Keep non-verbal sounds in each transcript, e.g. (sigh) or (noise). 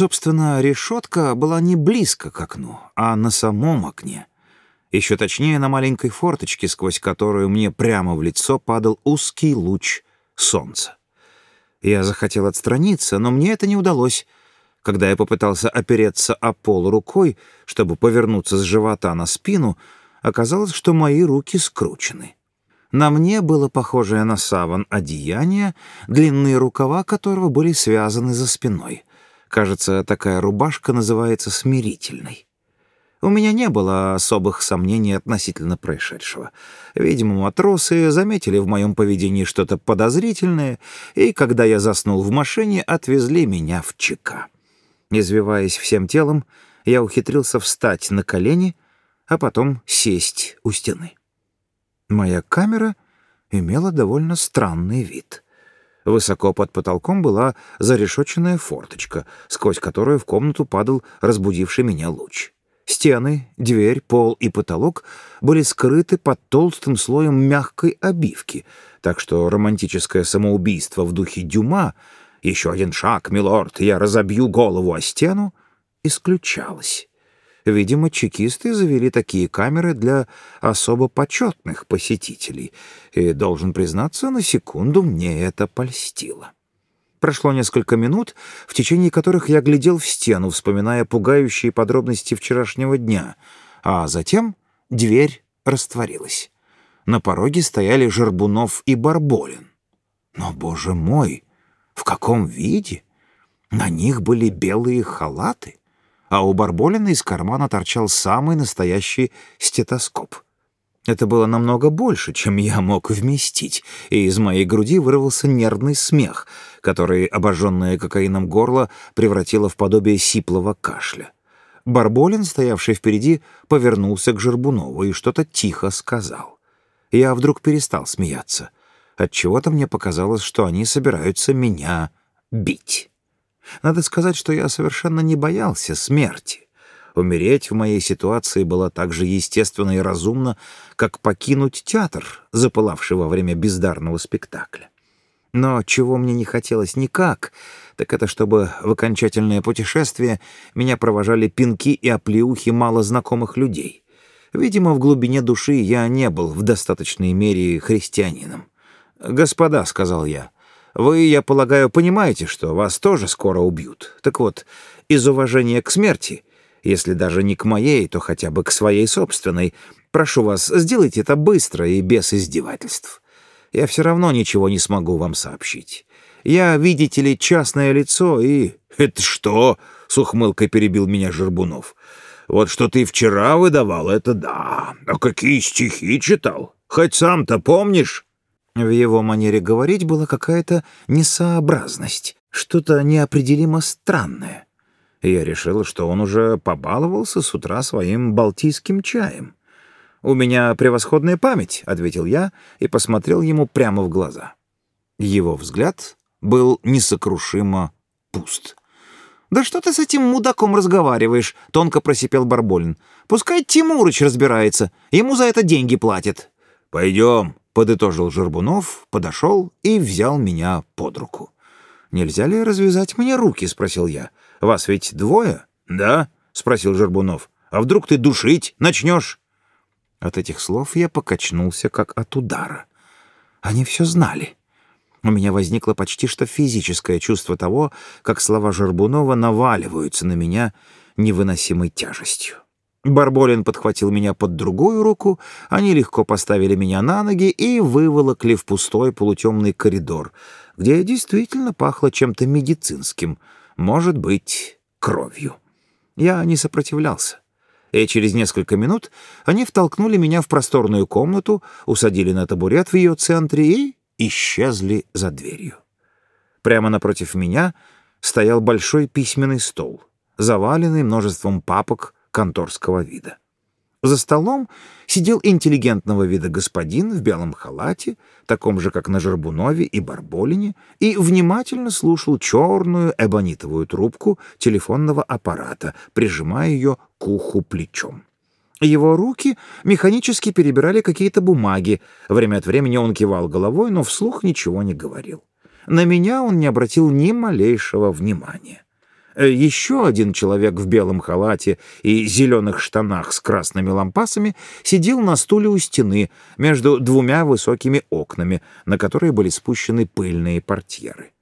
Собственно, решетка была не близко к окну, а на самом окне. Еще точнее, на маленькой форточке, сквозь которую мне прямо в лицо падал узкий луч солнца. Я захотел отстраниться, но мне это не удалось. Когда я попытался опереться о пол рукой, чтобы повернуться с живота на спину, оказалось, что мои руки скручены. На мне было похожее на саван одеяние, длинные рукава которого были связаны за спиной. Кажется, такая рубашка называется смирительной. У меня не было особых сомнений относительно происшедшего. Видимо, матросы заметили в моем поведении что-то подозрительное, и, когда я заснул в машине, отвезли меня в ЧК. Извиваясь всем телом, я ухитрился встать на колени, а потом сесть у стены. Моя камера имела довольно странный вид. Высоко под потолком была зарешоченная форточка, сквозь которую в комнату падал разбудивший меня луч. Стены, дверь, пол и потолок были скрыты под толстым слоем мягкой обивки, так что романтическое самоубийство в духе Дюма «Еще один шаг, милорд, я разобью голову о стену» исключалось. Видимо, чекисты завели такие камеры для особо почетных посетителей, и, должен признаться, на секунду мне это польстило. Прошло несколько минут, в течение которых я глядел в стену, вспоминая пугающие подробности вчерашнего дня, а затем дверь растворилась. На пороге стояли Жербунов и Барболин. Но, боже мой, в каком виде? На них были белые халаты, а у Барболина из кармана торчал самый настоящий стетоскоп — это было намного больше, чем я мог вместить, и из моей груди вырвался нервный смех, который обожженное кокаином горло превратило в подобие сиплого кашля. Барболин, стоявший впереди, повернулся к Жербунову и что-то тихо сказал. Я вдруг перестал смеяться. Отчего-то мне показалось, что они собираются меня бить. Надо сказать, что я совершенно не боялся смерти. Умереть в моей ситуации было так же естественно и разумно, как покинуть театр, запылавший во время бездарного спектакля. Но чего мне не хотелось никак, так это чтобы в окончательное путешествие меня провожали пинки и оплеухи малознакомых людей. Видимо, в глубине души я не был в достаточной мере христианином. «Господа», — сказал я, — «вы, я полагаю, понимаете, что вас тоже скоро убьют. Так вот, из уважения к смерти — если даже не к моей, то хотя бы к своей собственной. Прошу вас, сделайте это быстро и без издевательств. Я все равно ничего не смогу вам сообщить. Я, видите ли, частное лицо и... «Это что?» — с ухмылкой перебил меня Жербунов. «Вот что ты вчера выдавал, это да. А какие стихи читал? Хоть сам-то помнишь?» В его манере говорить была какая-то несообразность, что-то неопределимо странное я решил, что он уже побаловался с утра своим балтийским чаем. «У меня превосходная память», — ответил я и посмотрел ему прямо в глаза. Его взгляд был несокрушимо пуст. «Да что ты с этим мудаком разговариваешь?» — тонко просипел Барболин. «Пускай Тимурыч разбирается, ему за это деньги платят». «Пойдем», — подытожил Жербунов, подошел и взял меня под руку. «Нельзя ли развязать мне руки?» — спросил я. Вас ведь двое?» «Да?» — спросил Жербунов. «А вдруг ты душить начнешь?» От этих слов я покачнулся, как от удара. Они все знали. У меня возникло почти что физическое чувство того, как слова Жербунова наваливаются на меня невыносимой тяжестью. Барболин подхватил меня под другую руку, они легко поставили меня на ноги и выволокли в пустой полутемный коридор, где действительно пахло чем-то медицинским — может быть, кровью. Я не сопротивлялся. И через несколько минут они втолкнули меня в просторную комнату, усадили на табурет в ее центре и исчезли за дверью. Прямо напротив меня стоял большой письменный стол, заваленный множеством папок конторского вида. За столом сидел интеллигентного вида господин в белом халате, таком же, как на Жербунове и Барболине, и внимательно слушал черную эбонитовую трубку телефонного аппарата, прижимая ее к уху плечом. Его руки механически перебирали какие-то бумаги. Время от времени он кивал головой, но вслух ничего не говорил. На меня он не обратил ни малейшего внимания. Э, Еще один человек в белом халате и зеленых штанах с красными лампасами сидел на стуле у стены между двумя высокими окнами, на которые были спущены пыльные портьеры.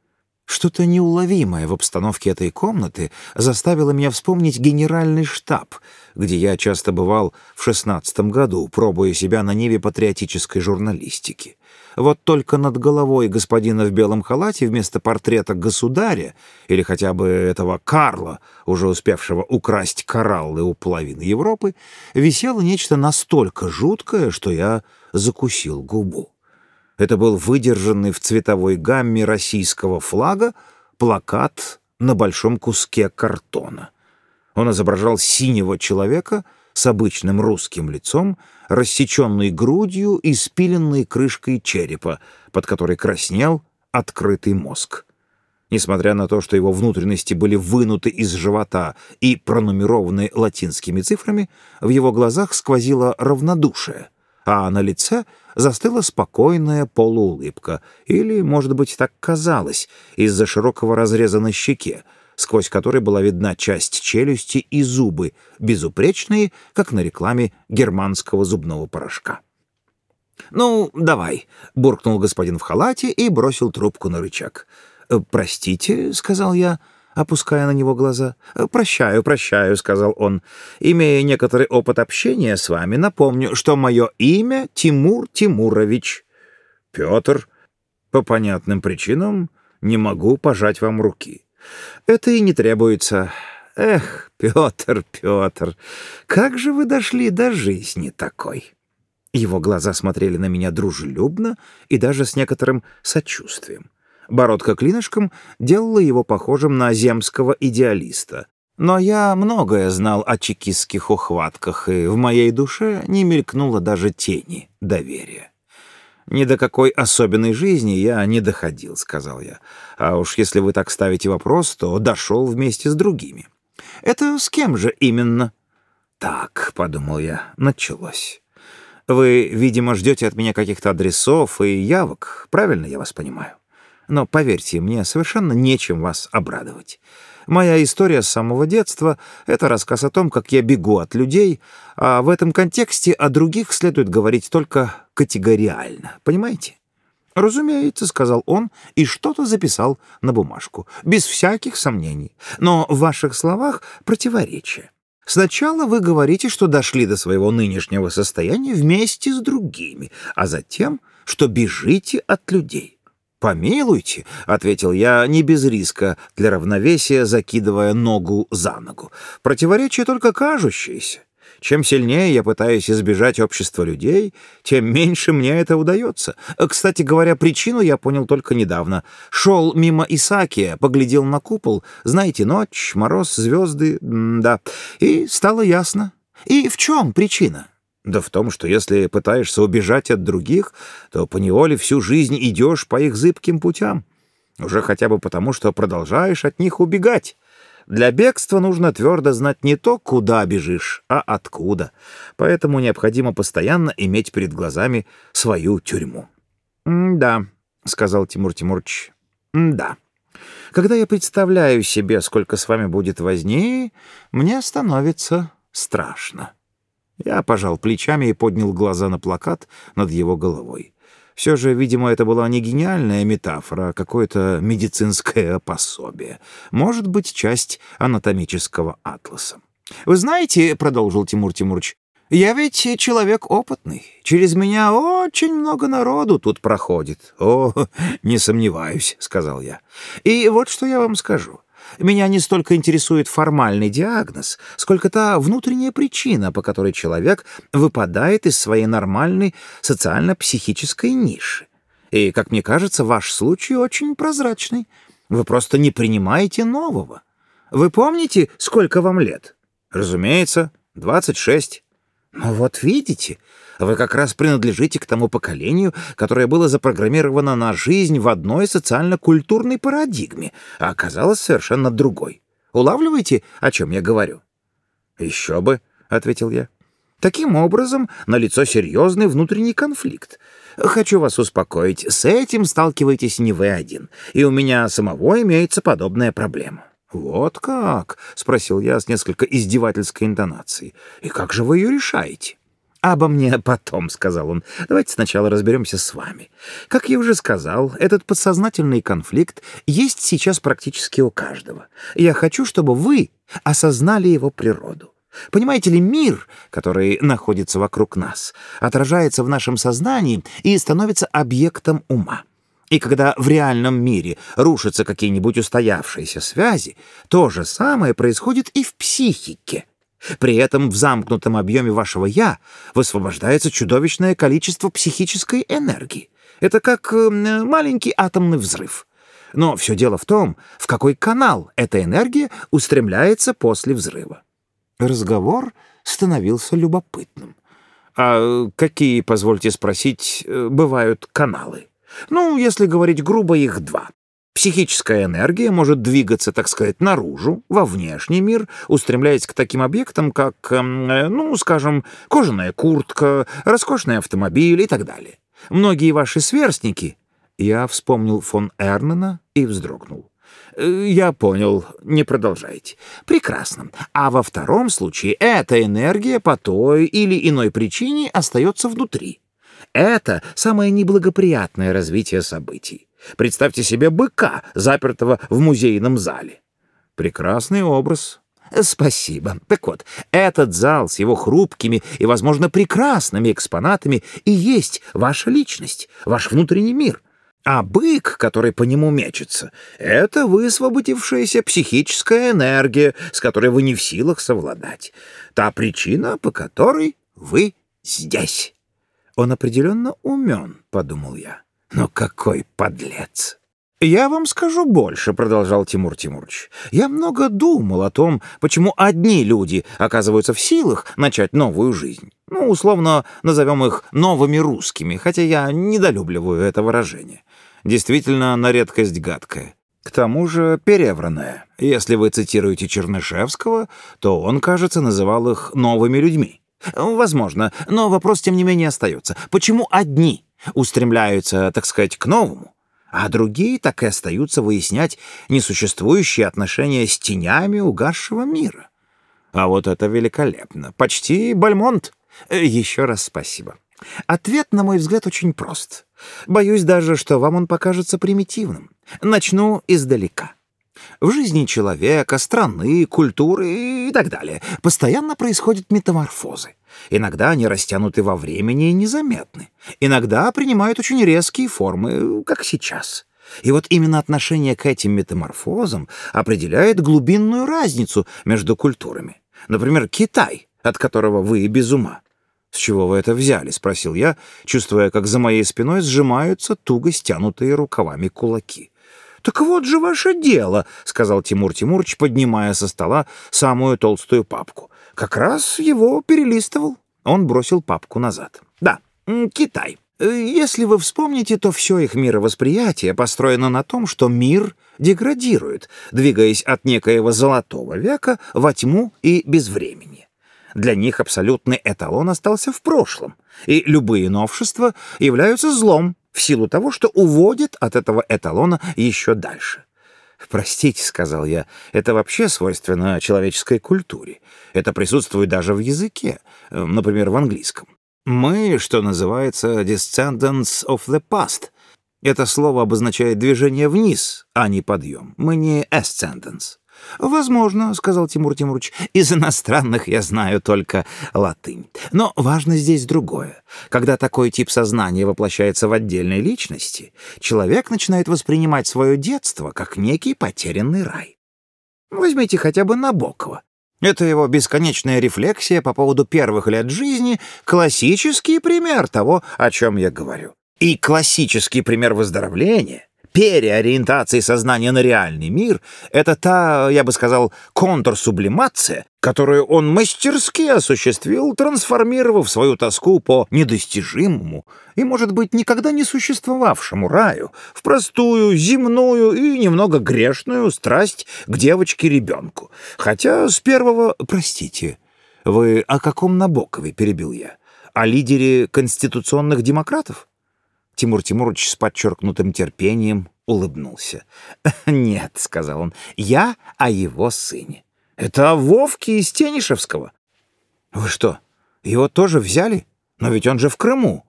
Что-то неуловимое в обстановке этой комнаты заставило меня вспомнить генеральный штаб, где я часто бывал в шестнадцатом году, пробуя себя на ниве патриотической журналистики. Вот только над головой господина в белом халате вместо портрета государя или хотя бы этого Карла, уже успевшего украсть кораллы у половины Европы, висело нечто настолько жуткое, что я закусил губу. Это был выдержанный в цветовой гамме российского флага плакат на большом куске картона. Он изображал синего человека с обычным русским лицом, рассеченной грудью и спиленной крышкой черепа, под которой краснел открытый мозг. Несмотря на то, что его внутренности были вынуты из живота и пронумерованы латинскими цифрами, в его глазах сквозило равнодушие, а на лице застыла спокойная полуулыбка, или, может быть, так казалось, из-за широкого разреза на щеке, сквозь который была видна часть челюсти и зубы, безупречные, как на рекламе германского зубного порошка. «Ну, давай», — буркнул господин в халате и бросил трубку на рычаг. «Э, «Простите», — сказал я, опуская на него глаза. «Прощаю, прощаю», — сказал он. «Имея некоторый опыт общения с вами, напомню, что мое имя Тимур Тимурович». «Петр, по понятным причинам не могу пожать вам руки». «Это и не требуется. Эх, Петр, Петр, как же вы дошли до жизни такой?» Его глаза смотрели на меня дружелюбно и даже с некоторым сочувствием. Бородка клинышком делала его похожим на земского идеалиста. Но я многое знал о чекистских ухватках, и в моей душе не мелькнуло даже тени доверия. «Ни до какой особенной жизни я не доходил», — сказал я. «А уж если вы так ставите вопрос, то дошел вместе с другими». «Это с кем же именно?» «Так», — подумал я, — началось. «Вы, видимо, ждете от меня каких-то адресов и явок, правильно я вас понимаю?» Но поверьте, мне совершенно нечем вас обрадовать. Моя история с самого детства — это рассказ о том, как я бегу от людей, а в этом контексте о других следует говорить только категориально. Понимаете? «Разумеется», — сказал он и что-то записал на бумажку, без всяких сомнений. «Но в ваших словах противоречие. Сначала вы говорите, что дошли до своего нынешнего состояния вместе с другими, а затем, что бежите от людей. «Помилуйте», — ответил я не без риска, для равновесия закидывая ногу за ногу. «Противоречие только кажущееся. Чем сильнее я пытаюсь избежать общества людей, тем меньше мне это удается. Кстати говоря, причину я понял только недавно. Шел мимо Исаакия, поглядел на купол. Знаете, ночь, мороз, звезды, да. И стало ясно. И в чем причина? Да в том, что если пытаешься убежать от других, то поневоле всю жизнь идешь по их зыбким путям. Уже хотя бы потому, что продолжаешь от них убегать. Для бегства нужно твердо знать не то, куда бежишь, а откуда. Поэтому необходимо постоянно иметь перед глазами свою тюрьму. «Да», — сказал Тимур Тимурович, — «да. Когда я представляю себе, сколько с вами будет возни, мне становится страшно». Я пожал плечами и поднял глаза на плакат над его головой. Все же, видимо, это была не гениальная метафора, а какое-то медицинское пособие. Может быть, часть анатомического атласа. «Вы знаете, — продолжил Тимур Тимурович, — я ведь человек опытный. Через меня очень много народу тут проходит. О, (laughs) не сомневаюсь, — сказал я. И вот что я вам скажу. Меня не столько интересует формальный диагноз, сколько та внутренняя причина, по которой человек выпадает из своей нормальной социально-психической ниши. И, как мне кажется, ваш случай очень прозрачный. Вы просто не принимаете нового. Вы помните, сколько вам лет? Разумеется, 26. Ну вот видите, вы как раз принадлежите к тому поколению, которое было запрограммировано на жизнь в одной социально-культурной парадигме, а оказалось совершенно другой. Улавливаете, о чем я говорю? «Еще бы», — ответил я. Таким образом, налицо серьезный внутренний конфликт. Хочу вас успокоить, с этим сталкиваетесь не вы один, и у меня самого имеется подобная проблема. «Вот как?» — спросил я с несколько издевательской интонацией. «И как же вы ее решаете?» «Обо мне потом», — сказал он. «Давайте сначала разберемся с вами. Как я уже сказал, этот подсознательный конфликт есть сейчас практически у каждого. Я хочу, чтобы вы осознали его природу. Понимаете ли, мир, который находится вокруг нас, отражается в нашем сознании и становится объектом ума. И когда в реальном мире рушатся какие-нибудь устоявшиеся связи, то же самое происходит и в психике. При этом в замкнутом объеме вашего «я» высвобождается чудовищное количество психической энергии. Это как э, маленький атомный взрыв. Но все дело в том, в какой канал эта энергия устремляется после взрыва. Разговор становился любопытным. А какие, позвольте спросить, э, бывают каналы? Ну, если говорить грубо, их два. Психическая энергия может двигаться, так сказать, наружу, во внешний мир, устремляясь к таким объектам, как, эм, э, ну, скажем, кожаная куртка, роскошный автомобиль и так далее. Многие ваши сверстники... Я вспомнил фон Эрнена и вздрогнул. Э, «Я понял. Не продолжайте. Прекрасно. А во втором случае эта энергия по той или иной причине остается внутри. Это самое неблагоприятное развитие событий. Представьте себе быка, запертого в музейном зале. Прекрасный образ. Спасибо. Так вот, этот зал с его хрупкими и, возможно, прекрасными экспонатами и есть ваша личность, ваш внутренний мир. А бык, который по нему мечется, это высвободившаяся психическая энергия, с которой вы не в силах совладать. Та причина, по которой вы здесь. Он определенно умен, — подумал я. Но какой подлец! «Я вам скажу больше», — продолжал Тимур Тимурович. «Я много думал о том, почему одни люди оказываются в силах начать новую жизнь. Ну, условно, назовем их новыми русскими, хотя я недолюбливаю это выражение. Действительно, на редкость гадкое. К тому же перевранное. Если вы цитируете Чернышевского, то он, кажется, называл их новыми людьми. Возможно, но вопрос, тем не менее, остается. Почему одни устремляются, так сказать, к новому, а другие так и остаются выяснять несуществующие отношения с тенями угасшего мира? А вот это великолепно. Почти Бальмонт. Еще раз спасибо. Ответ, на мой взгляд, очень прост. Боюсь даже, что вам он покажется примитивным. Начну издалека. В жизни человека, страны, культуры и так далее постоянно происходят метаморфозы. Иногда они растянуты во времени и незаметны. Иногда принимают очень резкие формы, как сейчас. И вот именно отношение к этим метаморфозам определяет глубинную разницу между культурами. Например, Китай, от которого вы без ума. «С чего вы это взяли?» — спросил я, чувствуя, как за моей спиной сжимаются туго стянутые рукавами кулаки. «Так вот же ваше дело», — сказал Тимур Тимурович, поднимая со стола самую толстую папку. «Как раз его перелистывал». Он бросил папку назад. «Да, Китай. Если вы вспомните, то все их мировосприятие построено на том, что мир деградирует, двигаясь от некоего золотого века во тьму и безвремени. Для них абсолютный эталон остался в прошлом, и любые новшества являются злом, в силу того, что уводит от этого эталона еще дальше. «Простите», — сказал я, — «это вообще свойственно человеческой культуре. Это присутствует даже в языке, э, например, в английском. Мы, что называется, descendants of the past. Это слово обозначает движение вниз, а не подъем. Мы не ascendants. «Возможно», — сказал Тимур Тимурович, — «из иностранных я знаю только латынь. Но важно здесь другое. Когда такой тип сознания воплощается в отдельной личности, человек начинает воспринимать свое детство как некий потерянный рай. Возьмите хотя бы Набокова. Это его бесконечная рефлексия по поводу первых лет жизни — классический пример того, о чем я говорю. И классический пример выздоровления переориентации сознания на реальный мир — это та, я бы сказал, контрсублимация, которую он мастерски осуществил, трансформировав свою тоску по недостижимому и, может быть, никогда не существовавшему раю в простую, земную и немного грешную страсть к девочке-ребенку. Хотя с первого... Простите, вы о каком Набокове, перебил я? О лидере конституционных демократов? Тимур Тимурович с подчеркнутым терпением улыбнулся. «Нет», — сказал он, — «я о его сыне». «Это о Вовке из Тенишевского». «Вы что, его тоже взяли? Но ведь он же в Крыму».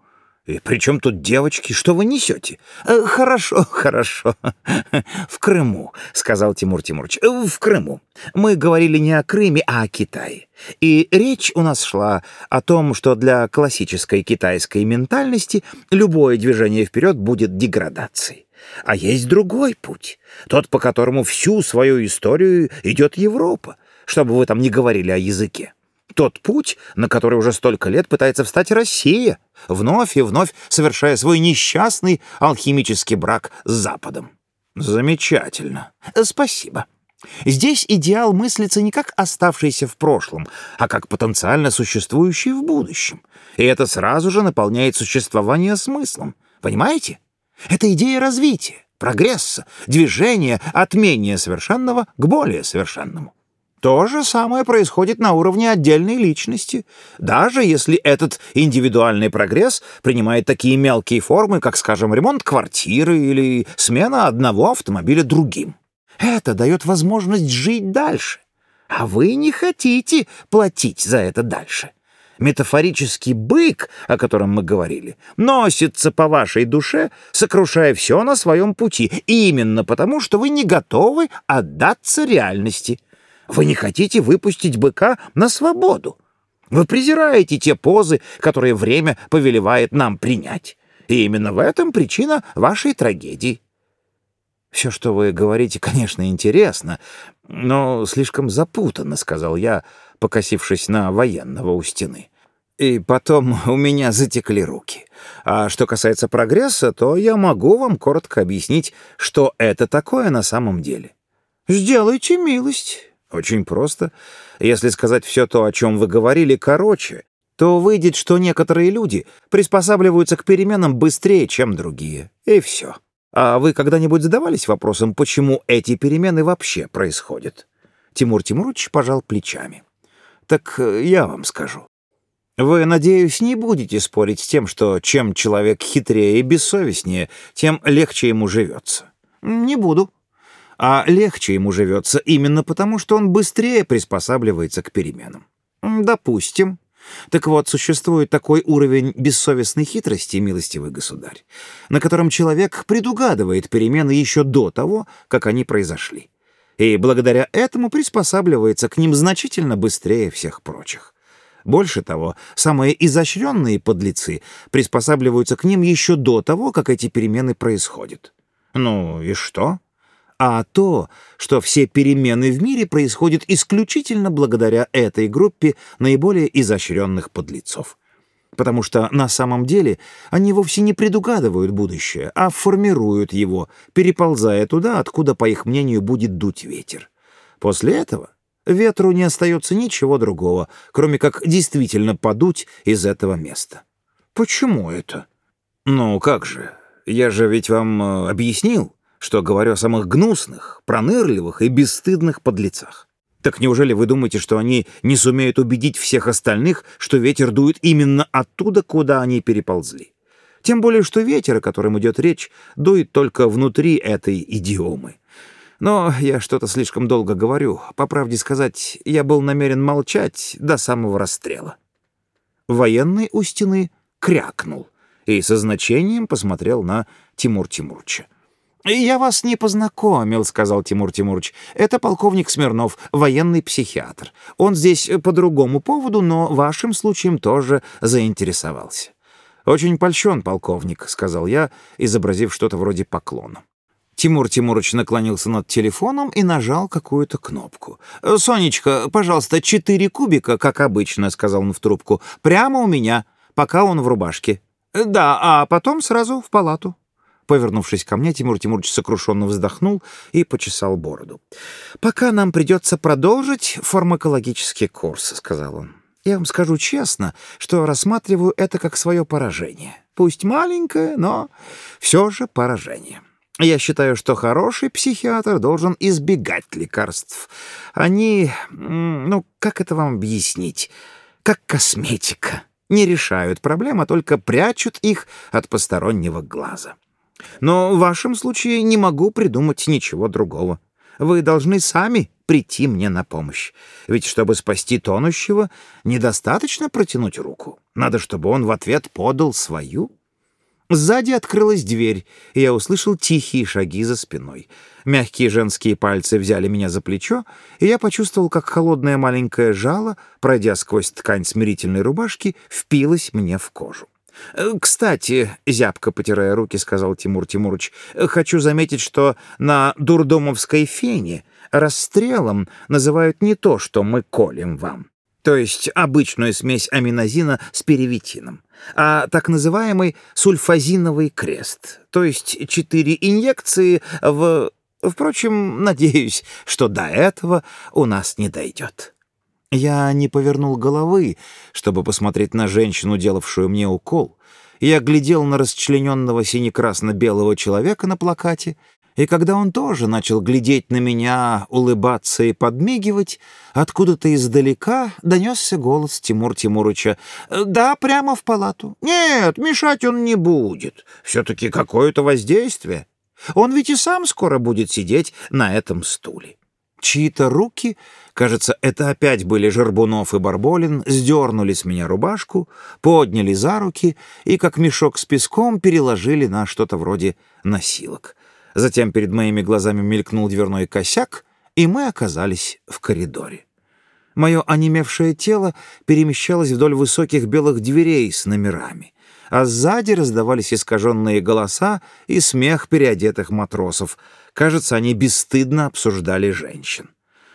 «И при чем тут девочки? Что вы несете?» «Э, «Хорошо, (laughs) хорошо. В Крыму», — сказал Тимур Тимурович. «Э, «В Крыму. Мы говорили не о Крыме, а о Китае. И речь у нас шла о том, что для классической китайской ментальности любое движение вперед будет деградацией. А есть другой путь, тот, по которому всю свою историю идет Европа, чтобы вы там не говорили о языке тот путь, на который уже столько лет пытается встать Россия, вновь и вновь совершая свой несчастный алхимический брак с Западом. Замечательно. Спасибо. Здесь идеал мыслится не как оставшийся в прошлом, а как потенциально существующий в будущем. И это сразу же наполняет существование смыслом. Понимаете? Это идея развития, прогресса, движения от менее совершенного к более совершенному. То же самое происходит на уровне отдельной личности, даже если этот индивидуальный прогресс принимает такие мелкие формы, как, скажем, ремонт квартиры или смена одного автомобиля другим. Это дает возможность жить дальше, а вы не хотите платить за это дальше. Метафорический бык, о котором мы говорили, носится по вашей душе, сокрушая все на своем пути, именно потому, что вы не готовы отдаться реальности — вы не хотите выпустить быка на свободу. Вы презираете те позы, которые время повелевает нам принять. И именно в этом причина вашей трагедии. «Все, что вы говорите, конечно, интересно, но слишком запутанно», — сказал я, покосившись на военного у стены. И потом у меня затекли руки. А что касается прогресса, то я могу вам коротко объяснить, что это такое на самом деле. «Сделайте милость». Очень просто. Если сказать все то, о чем вы говорили, короче, то выйдет, что некоторые люди приспосабливаются к переменам быстрее, чем другие. И все. А вы когда-нибудь задавались вопросом, почему эти перемены вообще происходят? Тимур Тимурович пожал плечами. Так э, я вам скажу. Вы, надеюсь, не будете спорить с тем, что чем человек хитрее и бессовестнее, тем легче ему живется. Не буду, а легче ему живется именно потому, что он быстрее приспосабливается к переменам. Допустим. Так вот, существует такой уровень бессовестной хитрости, милостивый государь, на котором человек предугадывает перемены еще до того, как они произошли. И благодаря этому приспосабливается к ним значительно быстрее всех прочих. Больше того, самые изощренные подлецы приспосабливаются к ним еще до того, как эти перемены происходят. Ну и что? А то, что все перемены в мире происходят исключительно благодаря этой группе наиболее изощренных подлецов. Потому что на самом деле они вовсе не предугадывают будущее, а формируют его, переползая туда, откуда, по их мнению, будет дуть ветер. После этого ветру не остается ничего другого, кроме как действительно подуть из этого места. Почему это? Ну, как же, я же ведь вам э, объяснил что говорю о самых гнусных, пронырливых и бесстыдных подлецах. Так неужели вы думаете, что они не сумеют убедить всех остальных, что ветер дует именно оттуда, куда они переползли? Тем более, что ветер, о котором идет речь, дует только внутри этой идиомы. Но я что-то слишком долго говорю. По правде сказать, я был намерен молчать до самого расстрела. Военный у стены крякнул и со значением посмотрел на Тимур Тимурча. «Я вас не познакомил», — сказал Тимур Тимурович. «Это полковник Смирнов, военный психиатр. Он здесь по другому поводу, но вашим случаем тоже заинтересовался». «Очень польщен, полковник», — сказал я, изобразив что-то вроде поклона. Тимур Тимурович наклонился над телефоном и нажал какую-то кнопку. «Сонечка, пожалуйста, четыре кубика, как обычно», — сказал он в трубку. «Прямо у меня, пока он в рубашке». «Да, а потом сразу в палату». Повернувшись ко мне, Тимур Тимурович сокрушенно вздохнул и почесал бороду. «Пока нам придется продолжить фармакологический курс», — сказал он. «Я вам скажу честно, что рассматриваю это как свое поражение. Пусть маленькое, но все же поражение». Я считаю, что хороший психиатр должен избегать лекарств. Они, ну, как это вам объяснить, как косметика. Не решают проблем, а только прячут их от постороннего глаза. Но в вашем случае не могу придумать ничего другого. Вы должны сами прийти мне на помощь. Ведь чтобы спасти тонущего, недостаточно протянуть руку. Надо, чтобы он в ответ подал свою. Сзади открылась дверь, и я услышал тихие шаги за спиной. Мягкие женские пальцы взяли меня за плечо, и я почувствовал, как холодное маленькое жало, пройдя сквозь ткань смирительной рубашки, впилось мне в кожу. «Э, «Кстати, — зябко потирая руки, — сказал Тимур Тимурович, — хочу заметить, что на дурдомовской фене расстрелом называют не то, что мы колем вам, то есть обычную смесь аминозина с перевитином, а так называемый сульфазиновый крест, то есть четыре инъекции в... Впрочем, надеюсь, что до этого у нас не дойдет. Я не повернул головы, чтобы посмотреть на женщину, делавшую мне укол. Я глядел на расчлененного сине-красно-белого человека на плакате, и когда он тоже начал глядеть на меня, улыбаться и подмигивать, откуда-то издалека донесся голос Тимур Тимурыча. «Да, прямо в палату. Нет, мешать он не будет. Все-таки какое-то воздействие. Он ведь и сам скоро будет сидеть на этом стуле». Чьи-то руки, кажется, это опять были Жербунов и Барболин, сдернули с меня рубашку, подняли за руки и, как мешок с песком, переложили на что-то вроде носилок. Затем перед моими глазами мелькнул дверной косяк, и мы оказались в коридоре. Мое онемевшее тело перемещалось вдоль высоких белых дверей с номерами, а сзади раздавались искаженные голоса и смех переодетых матросов. Кажется, они бесстыдно обсуждали женщин.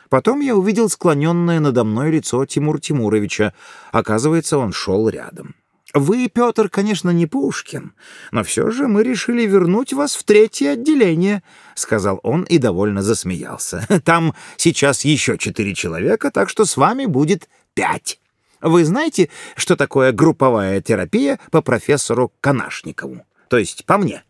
Потом я увидел склоненное надо мной лицо Тимур Тимуровича. Оказывается, он шел рядом. Вы, Петр, конечно, не Пушкин, но все же мы решили вернуть вас в третье отделение, — сказал он и довольно засмеялся. (laughs) Там сейчас еще четыре человека, так что с вами будет пять. Вы знаете, что такое групповая терапия по профессору Канашникову? То есть по мне?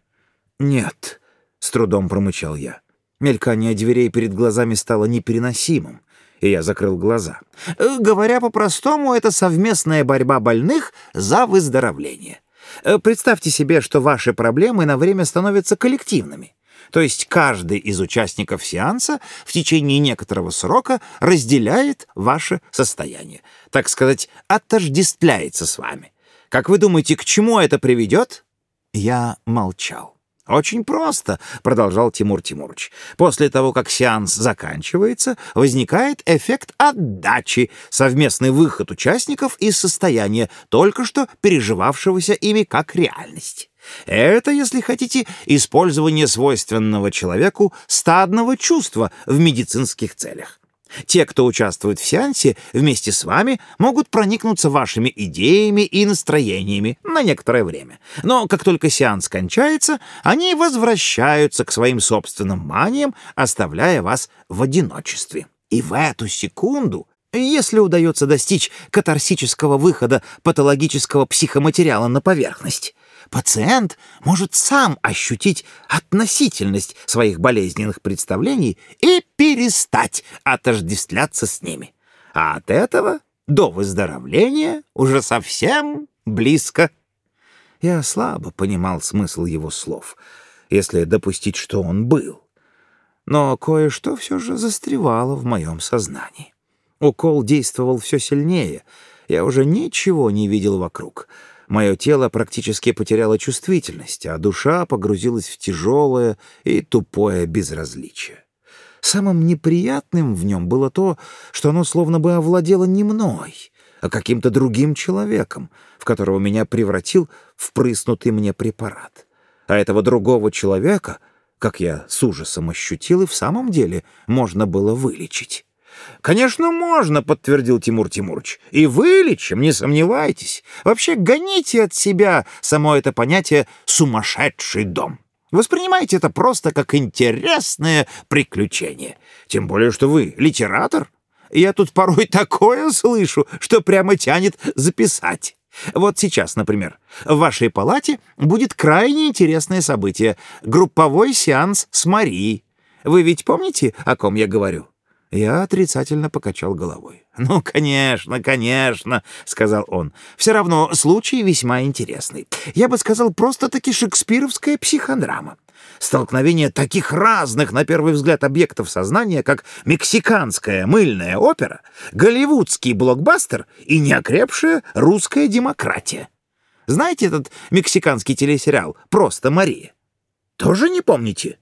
Нет, — с трудом промычал я. Мелькание дверей перед глазами стало непереносимым и я закрыл глаза. Э, говоря по-простому, это совместная борьба больных за выздоровление. Э, представьте себе, что ваши проблемы на время становятся коллективными. То есть каждый из участников сеанса в течение некоторого срока разделяет ваше состояние. Так сказать, отождествляется с вами. Как вы думаете, к чему это приведет? Я молчал. «Очень просто», — продолжал Тимур Тимурович. «После того, как сеанс заканчивается, возникает эффект отдачи, совместный выход участников из состояния, только что переживавшегося ими как реальность. Это, если хотите, использование свойственного человеку стадного чувства в медицинских целях. Те, кто участвует в сеансе, вместе с вами могут проникнуться вашими идеями и настроениями на некоторое время. Но как только сеанс кончается, они возвращаются к своим собственным маниям, оставляя вас в одиночестве. И в эту секунду если удается достичь катарсического выхода патологического психоматериала на поверхность, пациент может сам ощутить относительность своих болезненных представлений и перестать отождествляться с ними. А от этого до выздоровления уже совсем близко. Я слабо понимал смысл его слов, если допустить, что он был. Но кое-что все же застревало в моем сознании. Укол действовал все сильнее. Я уже ничего не видел вокруг — Мое тело практически потеряло чувствительность, а душа погрузилась в тяжелое и тупое безразличие. Самым неприятным в нем было то, что оно словно бы овладело не мной, а каким-то другим человеком, в которого меня превратил впрыснутый мне препарат. А этого другого человека, как я с ужасом ощутил, и в самом деле можно было вылечить. «Конечно, можно», — подтвердил Тимур Тимурович. «И вылечим, не сомневайтесь. Вообще гоните от себя само это понятие «сумасшедший дом». Воспринимайте это просто как интересное приключение. Тем более, что вы литератор. Я тут порой (laughs) такое слышу, что прямо тянет записать. Вот сейчас, например, в вашей палате будет крайне интересное событие — групповой сеанс с Марией. Вы ведь помните, о ком я говорю?» Я отрицательно покачал головой. «Ну, конечно, конечно», — сказал он. «Все равно случай весьма интересный. Я бы сказал, просто-таки шекспировская психодрама. Столкновение таких разных, на первый взгляд, объектов сознания, как мексиканская мыльная опера, голливудский блокбастер и неокрепшая русская демократия. Знаете этот мексиканский телесериал «Просто Мария»? Тоже не помните?»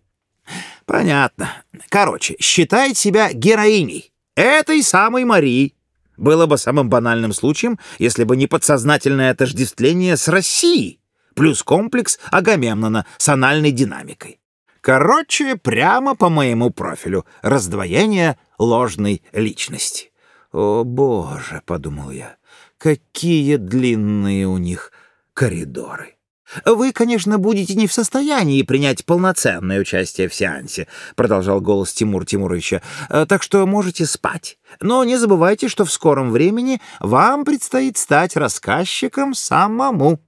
Понятно. Короче, считает себя героиней. Этой самой Марии. Было бы самым банальным случаем, если бы не подсознательное отождествление с Россией, плюс комплекс Агамемнона с анальной динамикой. Короче, прямо по моему профилю. Раздвоение ложной личности. «О, боже!» — подумал я. «Какие длинные у них коридоры!» «Вы, конечно, будете не в состоянии принять полноценное участие в сеансе», — продолжал голос Тимур Тимуровича, «э, «так что можете спать. Но не забывайте, что в скором времени вам предстоит стать рассказчиком самому».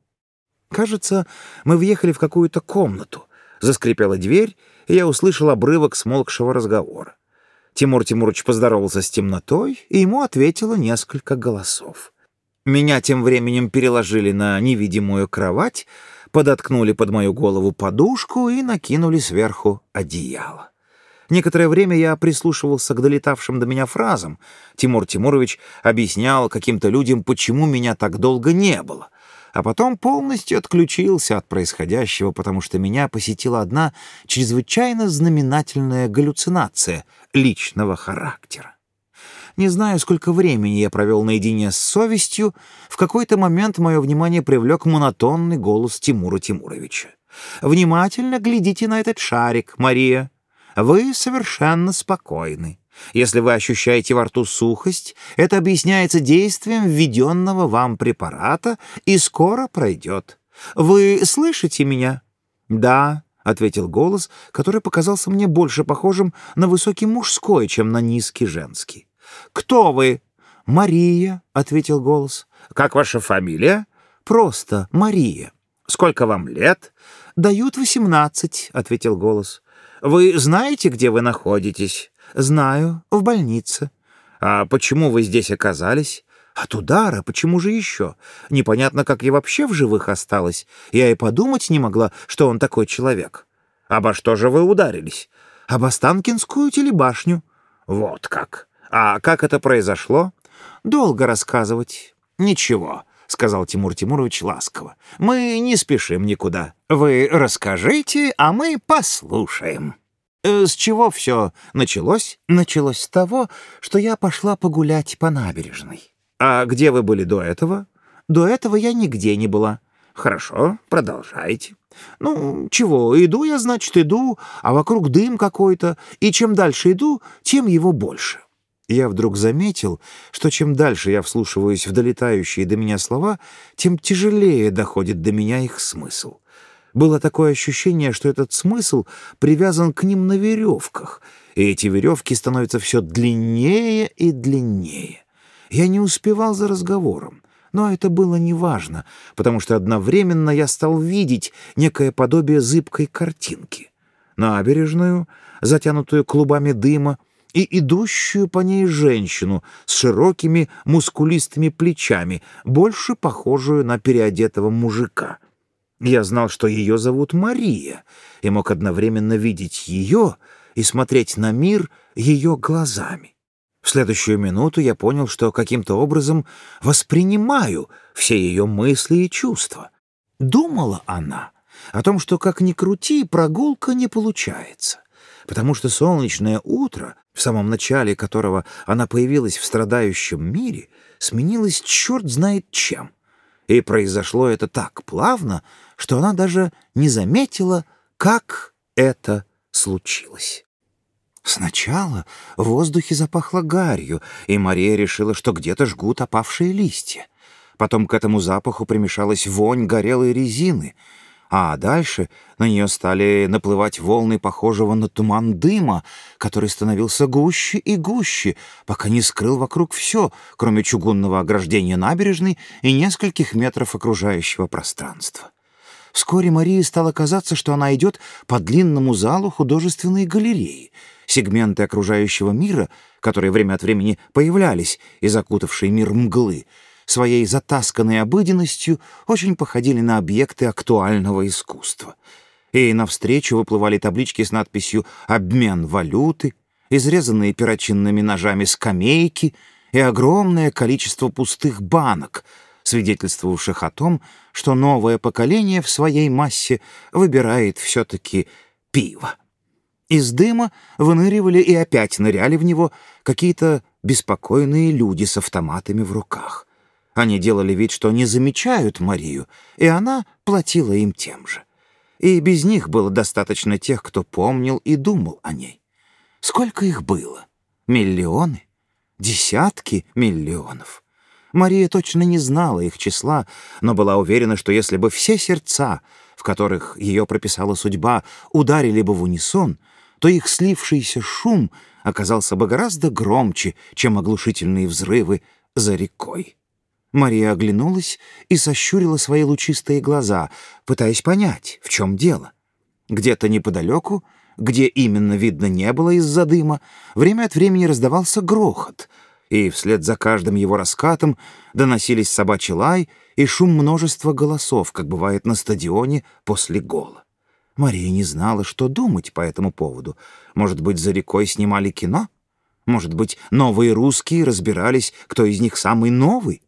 Кажется, мы въехали в какую-то комнату. Заскрипела дверь, и я услышал обрывок смолкшего разговора. Тимур Тимурович поздоровался с темнотой, и ему ответило несколько голосов. Меня тем временем переложили на невидимую кровать, подоткнули под мою голову подушку и накинули сверху одеяло. Некоторое время я прислушивался к долетавшим до меня фразам. Тимур Тимурович объяснял каким-то людям, почему меня так долго не было. А потом полностью отключился от происходящего, потому что меня посетила одна чрезвычайно знаменательная галлюцинация личного характера. Не знаю, сколько времени я провел наедине с совестью, в какой-то момент мое внимание привлек монотонный голос Тимура Тимуровича. «Внимательно глядите на этот шарик, Мария. Вы совершенно спокойны. Если вы ощущаете во рту сухость, это объясняется действием введенного вам препарата и скоро пройдет. Вы слышите меня?» «Да», — ответил голос, который показался мне больше похожим на высокий мужской, чем на низкий женский. «Кто вы?» «Мария», — ответил голос. «Как ваша фамилия?» «Просто Мария». «Сколько вам лет?» «Дают восемнадцать», — ответил голос. «Вы знаете, где вы находитесь?» «Знаю, в больнице». «А почему вы здесь оказались?» «От удара, почему же еще? Непонятно, как я вообще в живых осталась. Я и подумать не могла, что он такой человек». «Обо что же вы ударились?» «Об Останкинскую телебашню». «Вот как!» А как это произошло? Долго рассказывать. Ничего, сказал Тимур Тимурович ласково. Мы не спешим никуда. Вы расскажите, а мы послушаем. Э, с чего все началось? Началось с того, что я пошла погулять по набережной. А где вы были до этого? До этого я нигде не была. Хорошо, продолжайте. Ну, чего, иду я, значит, иду, а вокруг дым какой-то, и чем дальше иду, тем его больше я вдруг заметил, что чем дальше я вслушиваюсь в долетающие до меня слова, тем тяжелее доходит до меня их смысл. Было такое ощущение, что этот смысл привязан к ним на веревках, и эти веревки становятся все длиннее и длиннее. Я не успевал за разговором, но это было неважно, потому что одновременно я стал видеть некое подобие зыбкой картинки. Набережную, затянутую клубами дыма, и идущую по ней женщину с широкими мускулистыми плечами, больше похожую на переодетого мужика. Я знал, что ее зовут Мария, и мог одновременно видеть ее и смотреть на мир ее глазами. В следующую минуту я понял, что каким-то образом воспринимаю все ее мысли и чувства. Думала она о том, что, как ни крути, прогулка не получается потому что солнечное утро, в самом начале которого она появилась в страдающем мире, сменилось черт знает чем. И произошло это так плавно, что она даже не заметила, как это случилось. Сначала в воздухе запахло гарью, и Мария решила, что где-то жгут опавшие листья. Потом к этому запаху примешалась вонь горелой резины — а дальше на нее стали наплывать волны похожего на туман дыма, который становился гуще и гуще, пока не скрыл вокруг все, кроме чугунного ограждения набережной и нескольких метров окружающего пространства. Вскоре Марии стало казаться, что она идет по длинному залу художественной галереи, сегменты окружающего мира, которые время от времени появлялись из окутавшей мир мглы, своей затасканной обыденностью очень походили на объекты актуального искусства. И навстречу выплывали таблички с надписью «Обмен валюты», изрезанные перочинными ножами скамейки и огромное количество пустых банок, свидетельствовавших о том, что новое поколение в своей массе выбирает все-таки пиво. Из дыма выныривали и опять ныряли в него какие-то беспокойные люди с автоматами в руках. Они делали вид, что не замечают Марию, и она платила им тем же. И без них было достаточно тех, кто помнил и думал о ней. Сколько их было? Миллионы? Десятки миллионов? Мария точно не знала их числа, но была уверена, что если бы все сердца, в которых ее прописала судьба, ударили бы в унисон, то их слившийся шум оказался бы гораздо громче, чем оглушительные взрывы за рекой. Мария оглянулась и сощурила свои лучистые глаза, пытаясь понять, в чем дело. Где-то неподалеку, где именно видно не было из-за дыма, время от времени раздавался грохот, и вслед за каждым его раскатом доносились собачий лай и шум множества голосов, как бывает на стадионе после гола. Мария не знала, что думать по этому поводу. Может быть, за рекой снимали кино? Может быть, новые русские разбирались, кто из них самый новый?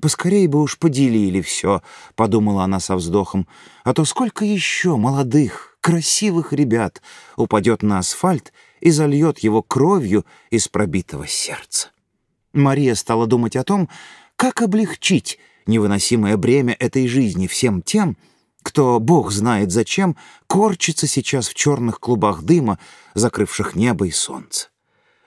Поскорей бы уж поделили все, — подумала она со вздохом, — а то сколько еще молодых, красивых ребят упадет на асфальт и зальет его кровью из пробитого сердца. Мария стала думать о том, как облегчить невыносимое бремя этой жизни всем тем, кто, бог знает зачем, корчится сейчас в черных клубах дыма, закрывших небо и солнце.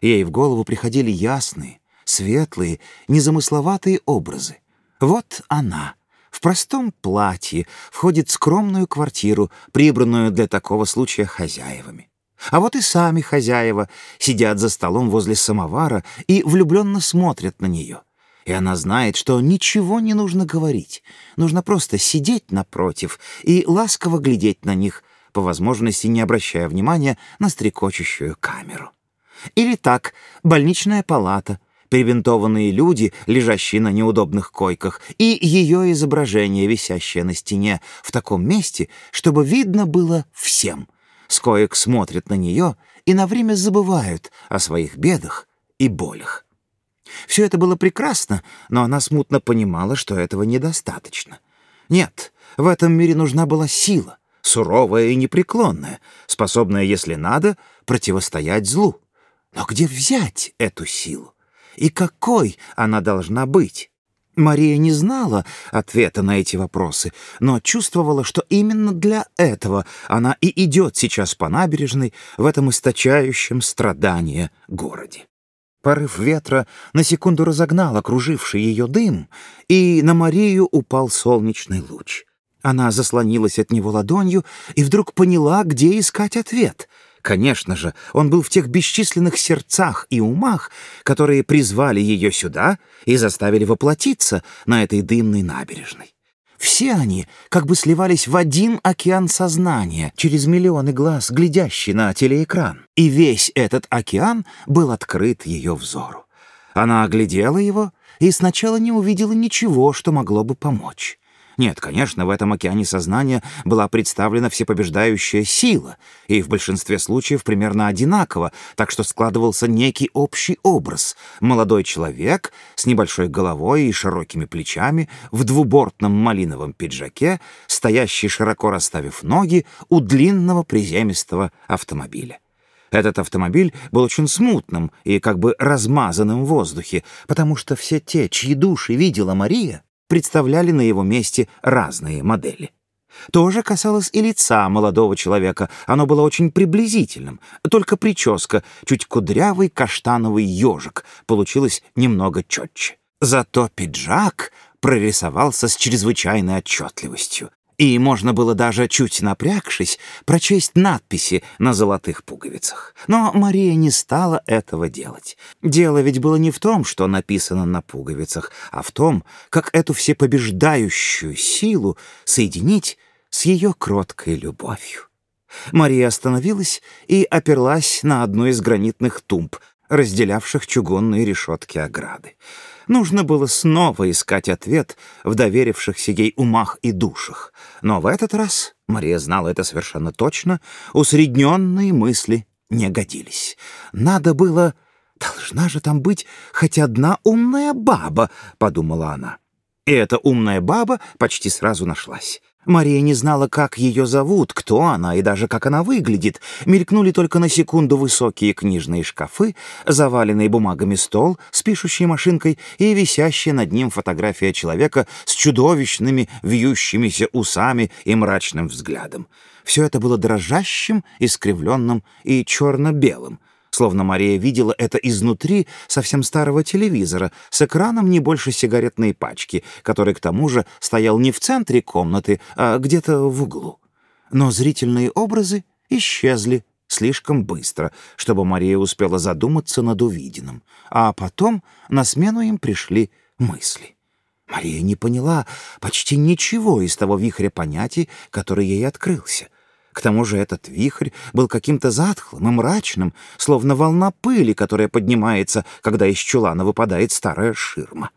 Ей в голову приходили ясные, светлые, незамысловатые образы. Вот она, в простом платье, входит в скромную квартиру, прибранную для такого случая хозяевами. А вот и сами хозяева сидят за столом возле самовара и влюбленно смотрят на нее. И она знает, что ничего не нужно говорить. Нужно просто сидеть напротив и ласково глядеть на них, по возможности не обращая внимания на стрекочущую камеру. Или так, больничная палата — перебинтованные люди, лежащие на неудобных койках, и ее изображение, висящее на стене в таком месте, чтобы видно было всем. С коек смотрят на нее и на время забывают о своих бедах и болях. Все это было прекрасно, но она смутно понимала, что этого недостаточно. Нет, в этом мире нужна была сила, суровая и непреклонная, способная, если надо, противостоять злу. Но где взять эту силу? И какой она должна быть? Мария не знала ответа на эти вопросы, но чувствовала, что именно для этого она и идет сейчас по набережной в этом источающем страдания городе. Порыв ветра на секунду разогнал окруживший ее дым, и на Марию упал солнечный луч. Она заслонилась от него ладонью и вдруг поняла, где искать ответ — Конечно же, он был в тех бесчисленных сердцах и умах, которые призвали ее сюда и заставили воплотиться на этой дымной набережной. Все они как бы сливались в один океан сознания через миллионы глаз, глядящий на телеэкран. И весь этот океан был открыт ее взору. Она оглядела его и сначала не увидела ничего, что могло бы помочь. Нет, конечно, в этом океане сознания была представлена всепобеждающая сила, и в большинстве случаев примерно одинаково, так что складывался некий общий образ. Молодой человек с небольшой головой и широкими плечами, в двубортном малиновом пиджаке, стоящий широко расставив ноги у длинного приземистого автомобиля. Этот автомобиль был очень смутным и как бы размазанным в воздухе, потому что все те, чьи души видела Мария, представляли на его месте разные модели. То же касалось и лица молодого человека. Оно было очень приблизительным. Только прическа, чуть кудрявый каштановый ежик, получилась немного четче. Зато пиджак прорисовался с чрезвычайной отчетливостью и можно было даже, чуть напрягшись, прочесть надписи на золотых пуговицах. Но Мария не стала этого делать. Дело ведь было не в том, что написано на пуговицах, а в том, как эту всепобеждающую силу соединить с ее кроткой любовью. Мария остановилась и оперлась на одну из гранитных тумб, разделявших чугунные решетки ограды. Нужно было снова искать ответ в доверившихся ей умах и душах. Но в этот раз, Мария знала это совершенно точно, усредненные мысли не годились. Надо было... «Должна же там быть хоть одна умная баба», — подумала она. И эта умная баба почти сразу нашлась. Мария не знала, как ее зовут, кто она и даже как она выглядит. Мелькнули только на секунду высокие книжные шкафы, заваленный бумагами стол с пишущей машинкой и висящая над ним фотография человека с чудовищными вьющимися усами и мрачным взглядом. Все это было дрожащим, искривленным и черно-белым, словно Мария видела это изнутри совсем старого телевизора с экраном не больше сигаретной пачки, который, к тому же, стоял не в центре комнаты, а где-то в углу. Но зрительные образы исчезли слишком быстро, чтобы Мария успела задуматься над увиденным, а потом на смену им пришли мысли. Мария не поняла почти ничего из того вихря понятий, который ей открылся — к тому же этот вихрь был каким-то затхлым и мрачным, словно волна пыли, которая поднимается, когда из чулана выпадает старая ширма.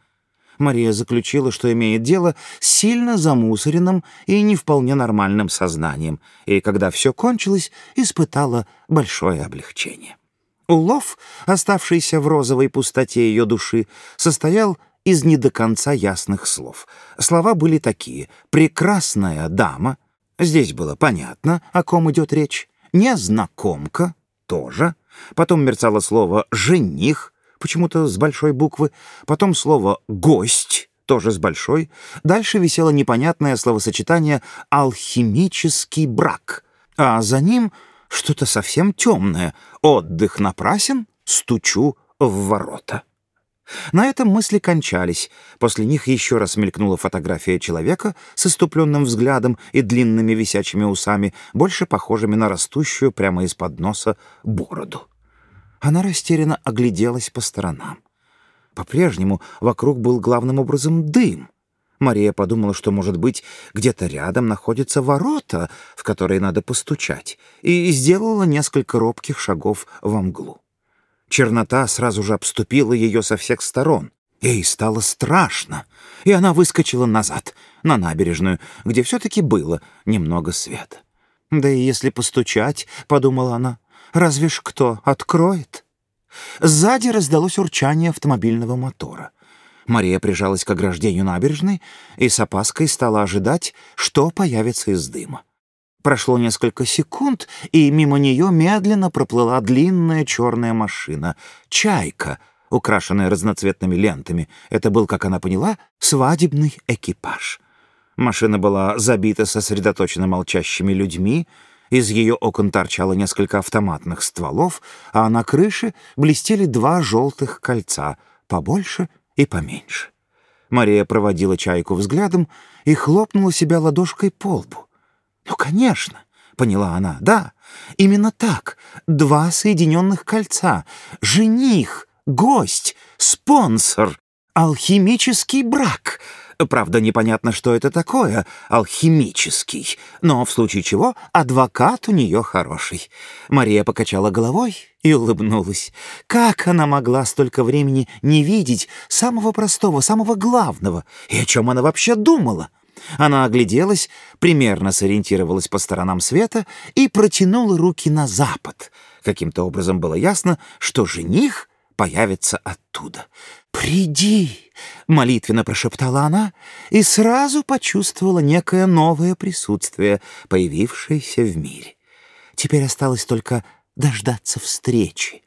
Мария заключила, что имеет дело с сильно замусоренным и не вполне нормальным сознанием, и, когда все кончилось, испытала большое облегчение. Улов, оставшийся в розовой пустоте ее души, состоял из не до конца ясных слов. Слова были такие «прекрасная дама», Здесь было понятно, о ком идет речь. Незнакомка тоже. Потом мерцало слово «жених», почему-то с большой буквы. Потом слово «гость», тоже с большой. Дальше висело непонятное словосочетание «алхимический брак». А за ним что-то совсем темное. «Отдых напрасен, стучу в ворота». На этом мысли кончались. После них еще раз мелькнула фотография человека с иступленным взглядом и длинными висячими усами, больше похожими на растущую прямо из-под носа бороду. Она растерянно огляделась по сторонам. По-прежнему вокруг был главным образом дым. Мария подумала, что, может быть, где-то рядом находятся ворота, в которые надо постучать, и сделала несколько робких шагов во мглу. Чернота сразу же обступила ее со всех сторон. Ей стало страшно, и она выскочила назад, на набережную, где все-таки было немного света. «Да и если постучать, — подумала она, — разве ж кто откроет?» Сзади раздалось урчание автомобильного мотора. Мария прижалась к ограждению набережной и с опаской стала ожидать, что появится из дыма. Прошло несколько секунд, и мимо нее медленно проплыла длинная черная машина. «Чайка», украшенная разноцветными лентами. Это был, как она поняла, свадебный экипаж. Машина была забита сосредоточенно молчащими людьми, из ее окон торчало несколько автоматных стволов, а на крыше блестели два желтых кольца, побольше и поменьше. Мария проводила чайку взглядом и хлопнула себя ладошкой по лбу. «Ну, конечно», — поняла она, — «да, именно так. Два соединенных кольца. Жених, гость, спонсор, алхимический брак». Правда, непонятно, что это такое, алхимический, но в случае чего адвокат у нее хороший. Мария покачала головой и улыбнулась. Как она могла столько времени не видеть самого простого, самого главного? И о чем она вообще думала? Она огляделась, примерно сориентировалась по сторонам света и протянула руки на запад. Каким-то образом было ясно, что жених появится оттуда. «Приди!» — молитвенно прошептала она и сразу почувствовала некое новое присутствие, появившееся в мире. Теперь осталось только дождаться встречи.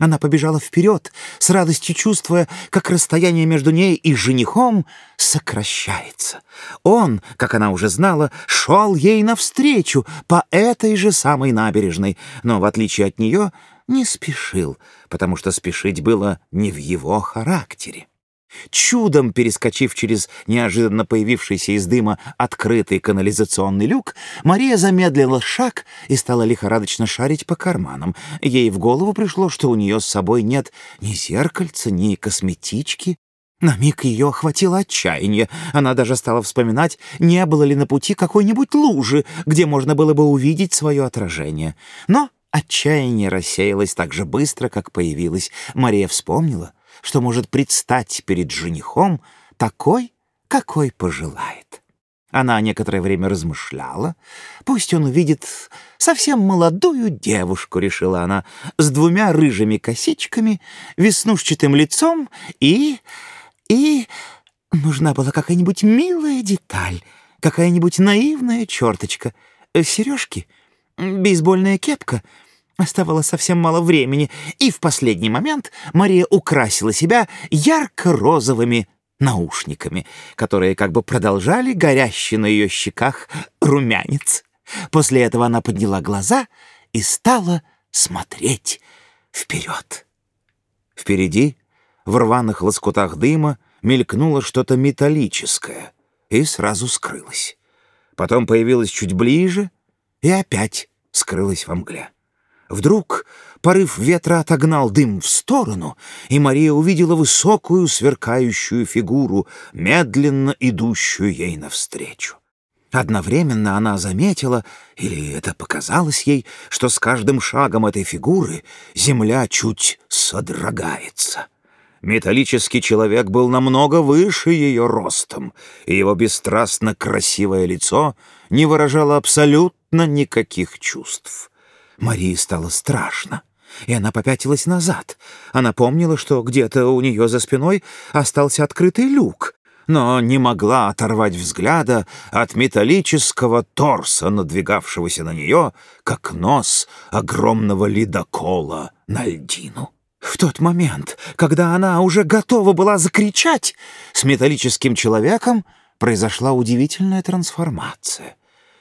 Она побежала вперед, с радостью чувствуя, как расстояние между ней и женихом сокращается. Он, как она уже знала, шел ей навстречу по этой же самой набережной, но, в отличие от нее, не спешил, потому что спешить было не в его характере. Чудом перескочив через неожиданно появившийся из дыма открытый канализационный люк, Мария замедлила шаг и стала лихорадочно шарить по карманам. Ей в голову пришло, что у нее с собой нет ни зеркальца, ни косметички. На миг ее охватило отчаяние. Она даже стала вспоминать, не было ли на пути какой-нибудь лужи, где можно было бы увидеть свое отражение. Но отчаяние рассеялось так же быстро, как появилось. Мария вспомнила, что может предстать перед женихом такой, какой пожелает. Она некоторое время размышляла. Пусть он увидит совсем молодую девушку, решила она, с двумя рыжими косичками, веснушчатым лицом и... и... нужна была какая-нибудь милая деталь, какая-нибудь наивная черточка. Сережки, бейсбольная кепка. Оставалось совсем мало времени, и в последний момент Мария украсила себя ярко-розовыми наушниками, которые как бы продолжали горящий на ее щеках румянец. После этого она подняла глаза и стала смотреть вперед. Впереди, в рваных лоскутах дыма, мелькнуло что-то металлическое и сразу скрылось. Потом появилось чуть ближе и опять скрылось во мгле. Вдруг порыв ветра отогнал дым в сторону, и Мария увидела высокую сверкающую фигуру, медленно идущую ей навстречу. Одновременно она заметила, или это показалось ей, что с каждым шагом этой фигуры земля чуть содрогается. Металлический человек был намного выше ее ростом, и его бесстрастно красивое лицо не выражало абсолютно никаких чувств. Марии стало страшно, и она попятилась назад. Она помнила, что где-то у нее за спиной остался открытый люк, но не могла оторвать взгляда от металлического торса, надвигавшегося на нее, как нос огромного ледокола на льдину. В тот момент, когда она уже готова была закричать, с металлическим человеком произошла удивительная трансформация.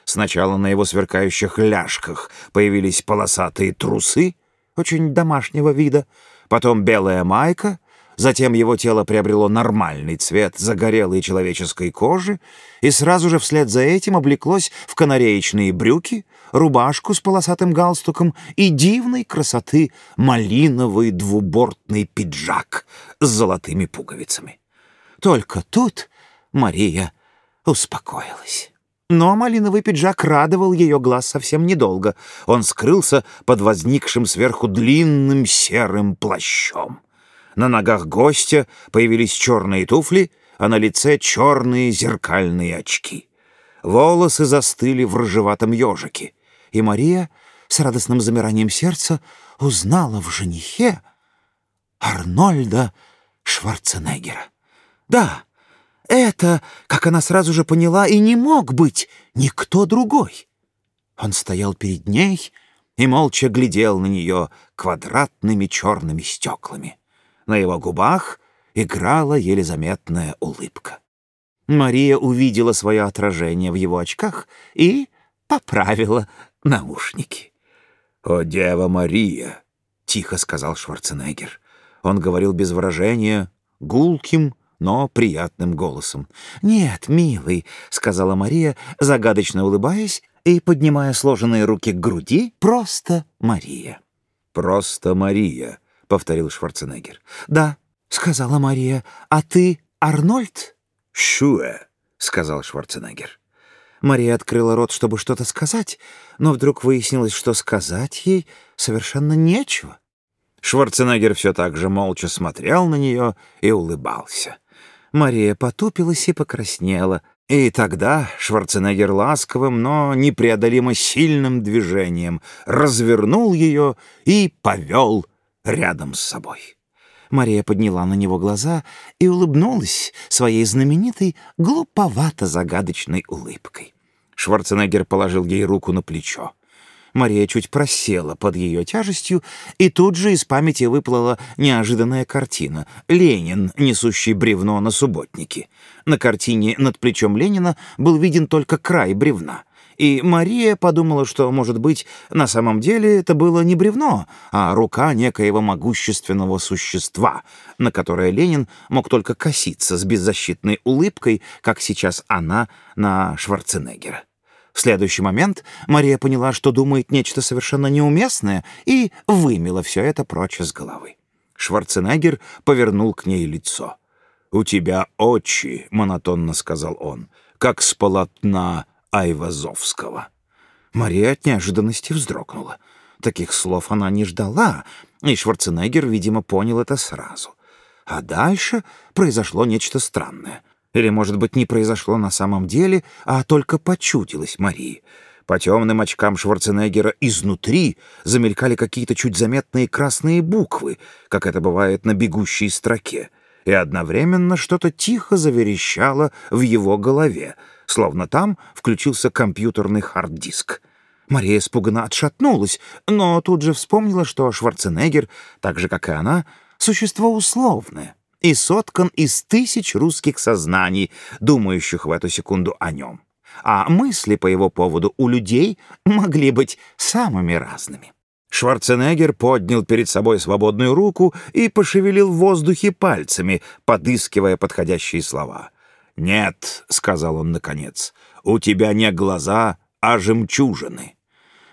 Сначала на его сверкающих ляжках появились полосатые трусы, очень домашнего вида, потом белая майка, затем его тело приобрело нормальный цвет загорелой человеческой кожи, и сразу же вслед за этим облеклось в канареечные брюки, рубашку с полосатым галстуком и дивной красоты малиновый двубортный пиджак с золотыми пуговицами. Только тут Мария успокоилась. Но малиновый пиджак радовал ее глаз совсем недолго. Он скрылся под возникшим сверху длинным серым плащом. На ногах гостя появились черные туфли, а на лице черные зеркальные очки. Волосы застыли в рыжеватом ежике, и Мария с радостным замиранием сердца узнала в женихе Арнольда Шварценеггера. Да, это, как она сразу же поняла, и не мог быть никто другой. Он стоял перед ней и молча глядел на нее квадратными черными стеклами. На его губах играла еле заметная улыбка. Мария увидела свое отражение в его очках и поправила наушники. «О, Дева Мария!» — тихо сказал Шварценеггер. Он говорил без выражения, гулким, но приятным голосом. «Нет, милый», — сказала Мария, загадочно улыбаясь и поднимая сложенные руки к груди, «просто Мария». «Просто Мария», — повторил Шварценеггер. «Да», — сказала Мария, — «а ты Арнольд?» «Шуэ», — сказал Шварценеггер. Мария открыла рот, чтобы что-то сказать, но вдруг выяснилось, что сказать ей совершенно нечего. Шварценеггер все так же молча смотрел на нее и улыбался. Мария потупилась и покраснела. И тогда Шварценеггер ласковым, но непреодолимо сильным движением развернул ее и повел рядом с собой. Мария подняла на него глаза и улыбнулась своей знаменитой, глуповато-загадочной улыбкой. Шварценеггер положил ей руку на плечо. Мария чуть просела под ее тяжестью, и тут же из памяти выплыла неожиданная картина. Ленин, несущий бревно на субботнике. На картине над плечом Ленина был виден только край бревна. И Мария подумала, что, может быть, на самом деле это было не бревно, а рука некоего могущественного существа, на которое Ленин мог только коситься с беззащитной улыбкой, как сейчас она на Шварценеггера. В следующий момент Мария поняла, что думает нечто совершенно неуместное, и вымела все это прочь из головы. Шварценеггер повернул к ней лицо. «У тебя очи», — монотонно сказал он, — «как с полотна Айвазовского». Мария от неожиданности вздрогнула. Таких слов она не ждала, и Шварценеггер, видимо, понял это сразу. А дальше произошло нечто странное. Или, может быть, не произошло на самом деле, а только почудилось Марии. По темным очкам Шварценеггера изнутри замелькали какие-то чуть заметные красные буквы, как это бывает на бегущей строке, и одновременно что-то тихо заверещало в его голове, словно там включился компьютерный хард-диск. Мария испуганно отшатнулась, но тут же вспомнила, что Шварценеггер, так же, как и она, существо условное и соткан из тысяч русских сознаний, думающих в эту секунду о нем. А мысли по его поводу у людей могли быть самыми разными. Шварценеггер поднял перед собой свободную руку и пошевелил в воздухе пальцами, подыскивая подходящие слова. «Нет», — сказал он наконец, — «у тебя не глаза, а жемчужины».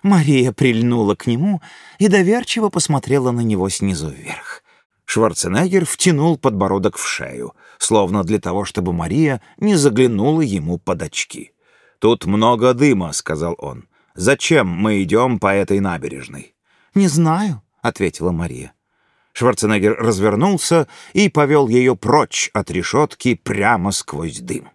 Мария прильнула к нему и доверчиво посмотрела на него снизу вверх. Шварценеггер втянул подбородок в шею, словно для того, чтобы Мария не заглянула ему под очки. «Тут много дыма», — сказал он. «Зачем мы идем по этой набережной?» «Не знаю», — ответила Мария. Шварценеггер развернулся и повел ее прочь от решетки прямо сквозь дым.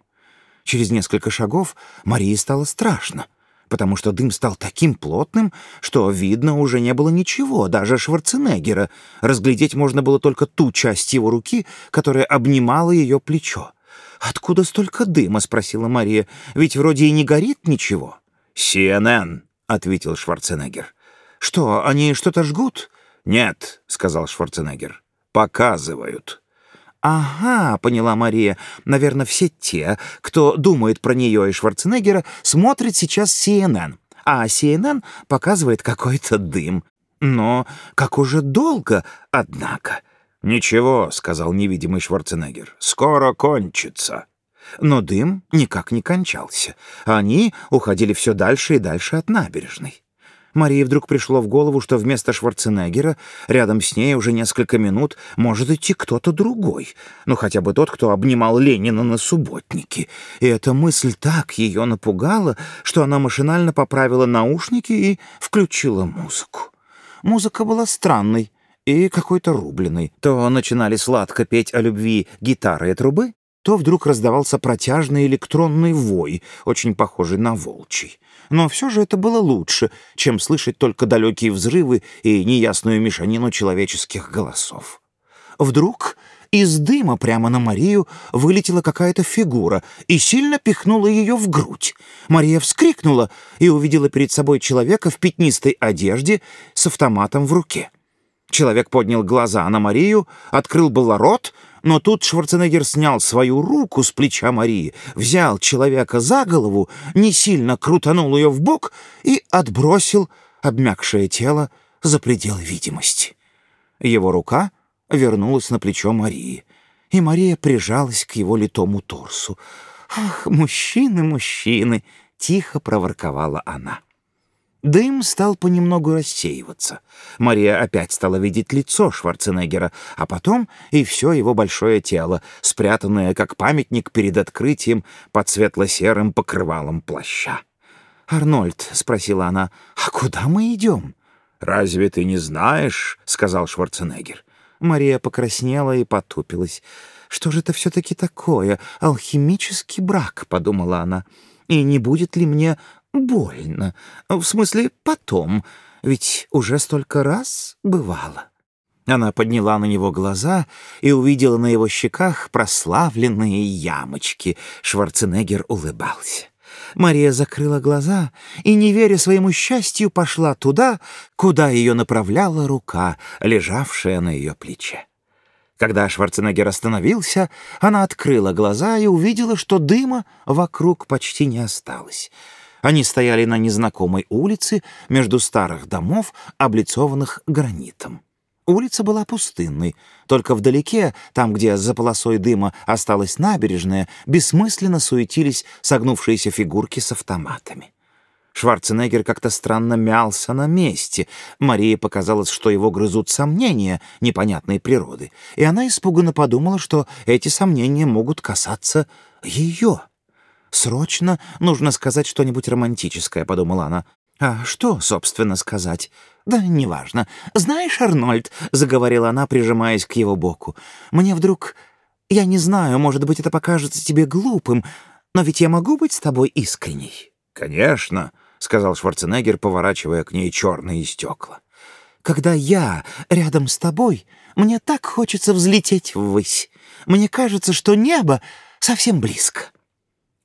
Через несколько шагов Марии стало страшно потому что дым стал таким плотным, что видно уже не было ничего, даже Шварценеггера. Разглядеть можно было только ту часть его руки, которая обнимала ее плечо. «Откуда столько дыма?» — спросила Мария. «Ведь вроде и не горит ничего». «CNN», — ответил Шварценеггер. «Что, они что-то жгут?» «Нет», — сказал Шварценеггер. «Показывают». «Ага», — поняла Мария. «Наверное, все те, кто думает про нее и Шварценеггера, смотрят сейчас CNN, а CNN показывает какой-то дым. Но как уже долго, однако». «Ничего», — сказал невидимый Шварценеггер, — «скоро кончится». Но дым никак не кончался. Они уходили все дальше и дальше от набережной. Марии вдруг пришло в голову, что вместо Шварценеггера рядом с ней уже несколько минут может идти кто-то другой, ну хотя бы тот, кто обнимал Ленина на субботнике. И эта мысль так ее напугала, что она машинально поправила наушники и включила музыку. Музыка была странной и какой-то рубленой. То начинали сладко петь о любви гитары и трубы, то вдруг раздавался протяжный электронный вой, очень похожий на волчий. Но все же это было лучше, чем слышать только далекие взрывы и неясную мешанину человеческих голосов. Вдруг из дыма прямо на Марию вылетела какая-то фигура и сильно пихнула ее в грудь. Мария вскрикнула и увидела перед собой человека в пятнистой одежде с автоматом в руке. Человек поднял глаза на Марию, открыл было рот, но тут Шварценеггер снял свою руку с плеча Марии, взял человека за голову, не сильно крутанул ее в бок и отбросил обмякшее тело за пределы видимости. Его рука вернулась на плечо Марии, и Мария прижалась к его литому торсу. «Ах, мужчины, мужчины!» — тихо проворковала она. Дым стал понемногу рассеиваться. Мария опять стала видеть лицо Шварценеггера, а потом и все его большое тело, спрятанное как памятник перед открытием под светло-серым покрывалом плаща. «Арнольд», — спросила она, — «а куда мы идем?» «Разве ты не знаешь?» — сказал Шварценеггер. Мария покраснела и потупилась. «Что же это все-таки такое? Алхимический брак», — подумала она. «И не будет ли мне больно. В смысле, потом. Ведь уже столько раз бывало. Она подняла на него глаза и увидела на его щеках прославленные ямочки. Шварценеггер улыбался. Мария закрыла глаза и, не веря своему счастью, пошла туда, куда ее направляла рука, лежавшая на ее плече. Когда Шварценеггер остановился, она открыла глаза и увидела, что дыма вокруг почти не осталось. Они стояли на незнакомой улице между старых домов, облицованных гранитом. Улица была пустынной, только вдалеке, там, где за полосой дыма осталась набережная, бессмысленно суетились согнувшиеся фигурки с автоматами. Шварценеггер как-то странно мялся на месте. Марии показалось, что его грызут сомнения непонятной природы, и она испуганно подумала, что эти сомнения могут касаться ее. «Срочно нужно сказать что-нибудь романтическое», — подумала она. «А что, собственно, сказать?» «Да неважно. Знаешь, Арнольд», — заговорила она, прижимаясь к его боку, «мне вдруг... Я не знаю, может быть, это покажется тебе глупым, но ведь я могу быть с тобой искренней». «Конечно», — сказал Шварценеггер, поворачивая к ней черные стекла. «Когда я рядом с тобой, мне так хочется взлететь ввысь. Мне кажется, что небо совсем близко».